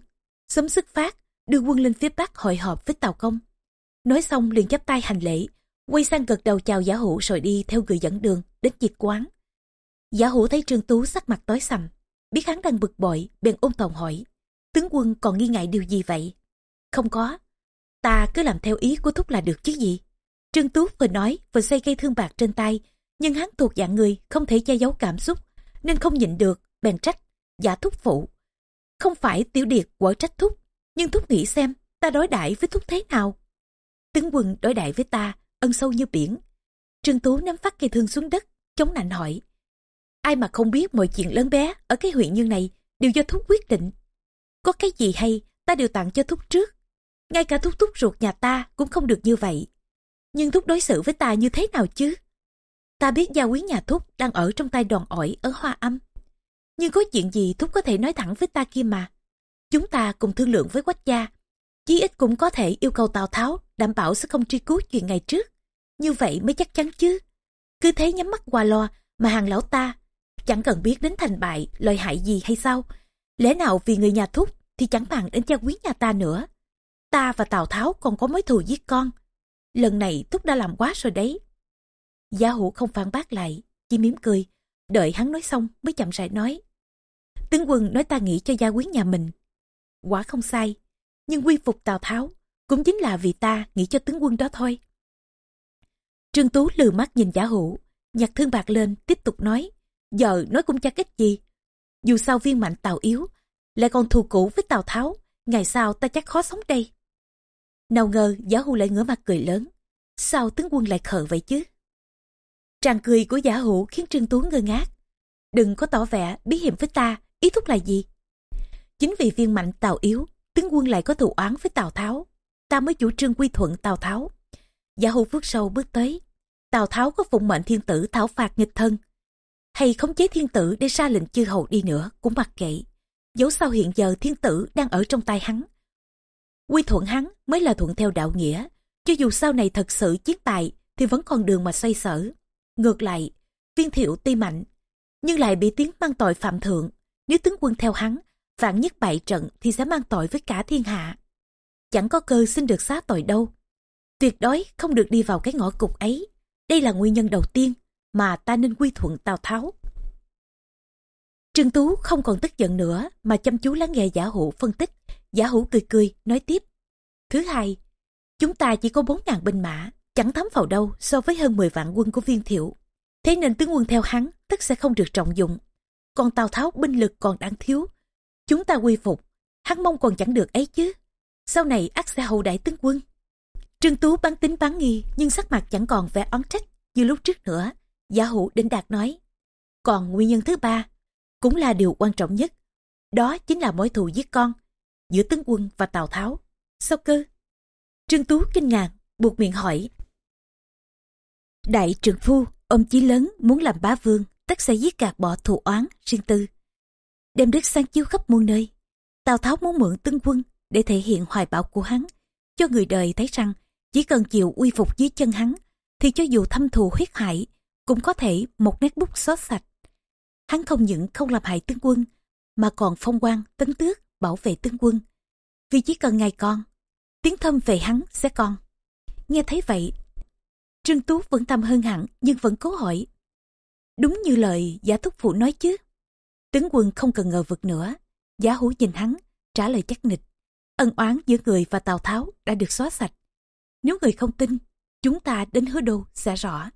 A: sớm xuất phát, đưa quân lên phía bắc hội họp với Tàu Công. Nói xong liền chắp tay hành lễ, quay sang gật đầu chào giả hữu rồi đi theo người dẫn đường đến dịch quán. Giả hữu thấy Trương Tú sắc mặt tối sầm, biết hắn đang bực bội, bèn ôm tồn hỏi. Tướng quân còn nghi ngại điều gì vậy? Không có, ta cứ làm theo ý của thúc là được chứ gì. Trương Tú vừa nói vừa xây cây thương bạc trên tay, nhưng hắn thuộc dạng người không thể che giấu cảm xúc, nên không nhịn được, bèn trách, giả thúc phụ. Không phải tiểu điệt quở trách thúc, nhưng thúc nghĩ xem ta đối đãi với thúc thế nào. Tướng quân đối đại với ta, ân sâu như biển. Trương Tú nắm phát cây thương xuống đất, chống nạnh hỏi. Ai mà không biết mọi chuyện lớn bé ở cái huyện như này đều do thúc quyết định. Có cái gì hay, ta đều tặng cho thúc trước. Ngay cả thúc thúc ruột nhà ta cũng không được như vậy. Nhưng thúc đối xử với ta như thế nào chứ? Ta biết gia quý nhà thúc đang ở trong tay đòn ỏi ở hoa âm. Nhưng có chuyện gì thúc có thể nói thẳng với ta kia mà. Chúng ta cùng thương lượng với quách gia. Chí ít cũng có thể yêu cầu Tào Tháo đảm bảo sẽ không truy cứu chuyện ngày trước. Như vậy mới chắc chắn chứ. Cứ thế nhắm mắt qua lo mà hàng lão ta chẳng cần biết đến thành bại, lợi hại gì hay sao. Lẽ nào vì người nhà thúc thì chẳng bằng đến gia quý nhà ta nữa. Ta và Tào Tháo còn có mối thù giết con. Lần này thúc đã làm quá rồi đấy. Gia hữu không phản bác lại, chỉ mỉm cười, đợi hắn nói xong mới chậm rãi nói. Tướng quân nói ta nghĩ cho gia quý nhà mình. Quả không sai, nhưng quy phục Tào Tháo cũng chính là vì ta nghĩ cho tướng quân đó thôi. Trương Tú lừ mắt nhìn giả hữu, nhặt thương bạc lên tiếp tục nói, giờ nói cũng chắc ích gì. Dù sao viên mạnh Tào yếu, lại còn thù cũ với Tào Tháo, ngày sau ta chắc khó sống đây. Nào ngờ giả hữu lại ngửa mặt cười lớn, sao tướng quân lại khờ vậy chứ? Tràng cười của giả hữu khiến Trương Tú ngơ ngác. Đừng có tỏ vẻ bí hiểm với ta, ý thúc là gì? Chính vì viên mạnh Tào yếu, tướng quân lại có thù oán với Tào Tháo. Ta mới chủ trương quy thuận Tào Tháo. Giả hồ phước sâu bước tới. Tào Tháo có phụng mệnh thiên tử thảo phạt nghịch thân. Hay khống chế thiên tử để ra lệnh chư hầu đi nữa cũng mặc kệ. Dẫu sao hiện giờ thiên tử đang ở trong tay hắn. Quy thuận hắn mới là thuận theo đạo nghĩa. Cho dù sau này thật sự chiến tài thì vẫn còn đường mà xoay sở. Ngược lại, viên thiệu ti mạnh, nhưng lại bị tiếng mang tội phạm thượng. Nếu tướng quân theo hắn, vạn nhất bại trận thì sẽ mang tội với cả thiên hạ. Chẳng có cơ xin được xá tội đâu. Tuyệt đối không được đi vào cái ngõ cục ấy. Đây là nguyên nhân đầu tiên mà ta nên quy thuận Tào Tháo. Trương Tú không còn tức giận nữa mà chăm chú lắng nghe giả hữu phân tích. Giả hữu cười cười, nói tiếp. Thứ hai, chúng ta chỉ có 4.000 binh mã, chẳng thấm vào đâu so với hơn 10 vạn quân của viên thiệu. Thế nên tướng quân theo hắn tất sẽ không được trọng dụng. Còn Tào Tháo binh lực còn đang thiếu. Chúng ta quy phục, hắn mong còn chẳng được ấy chứ. Sau này ác sẽ hậu đại tướng quân. Trương Tú bán tính bán nghi nhưng sắc mặt chẳng còn vẻ oán trách như lúc trước nữa. Giả hữu đỉnh đạt nói. Còn nguyên nhân thứ ba, cũng là điều quan trọng nhất. Đó chính là mối thù giết con giữa tướng quân và Tào Tháo. Sao cơ? Trương Tú kinh ngạc, buộc miệng hỏi. Đại trưởng phu, ông chí lớn muốn làm bá vương, tất sẽ giết gạt bỏ thù oán, riêng tư. Đem đức sang chiếu khắp muôn nơi. Tào Tháo muốn mượn tướng quân để thể hiện hoài bão của hắn, cho người đời thấy rằng chỉ cần chịu uy phục dưới chân hắn, thì cho dù thâm thù huyết hại, cũng có thể một nét bút xóa sạch. Hắn không những không làm hại tướng quân, mà còn phong quan, tấn tước, bảo vệ tướng quân. Vì chỉ cần ngày con, tiếng thâm về hắn sẽ con. Nghe thấy vậy, Trương Tú vẫn tâm hơn hẳn nhưng vẫn cố hỏi. Đúng như lời giả thúc phụ nói chứ. Tướng quân không cần ngờ vực nữa. Giá hú nhìn hắn, trả lời chắc nịch. Ân oán giữa người và Tào Tháo đã được xóa sạch. Nếu người không tin, chúng ta đến hứa đô sẽ rõ.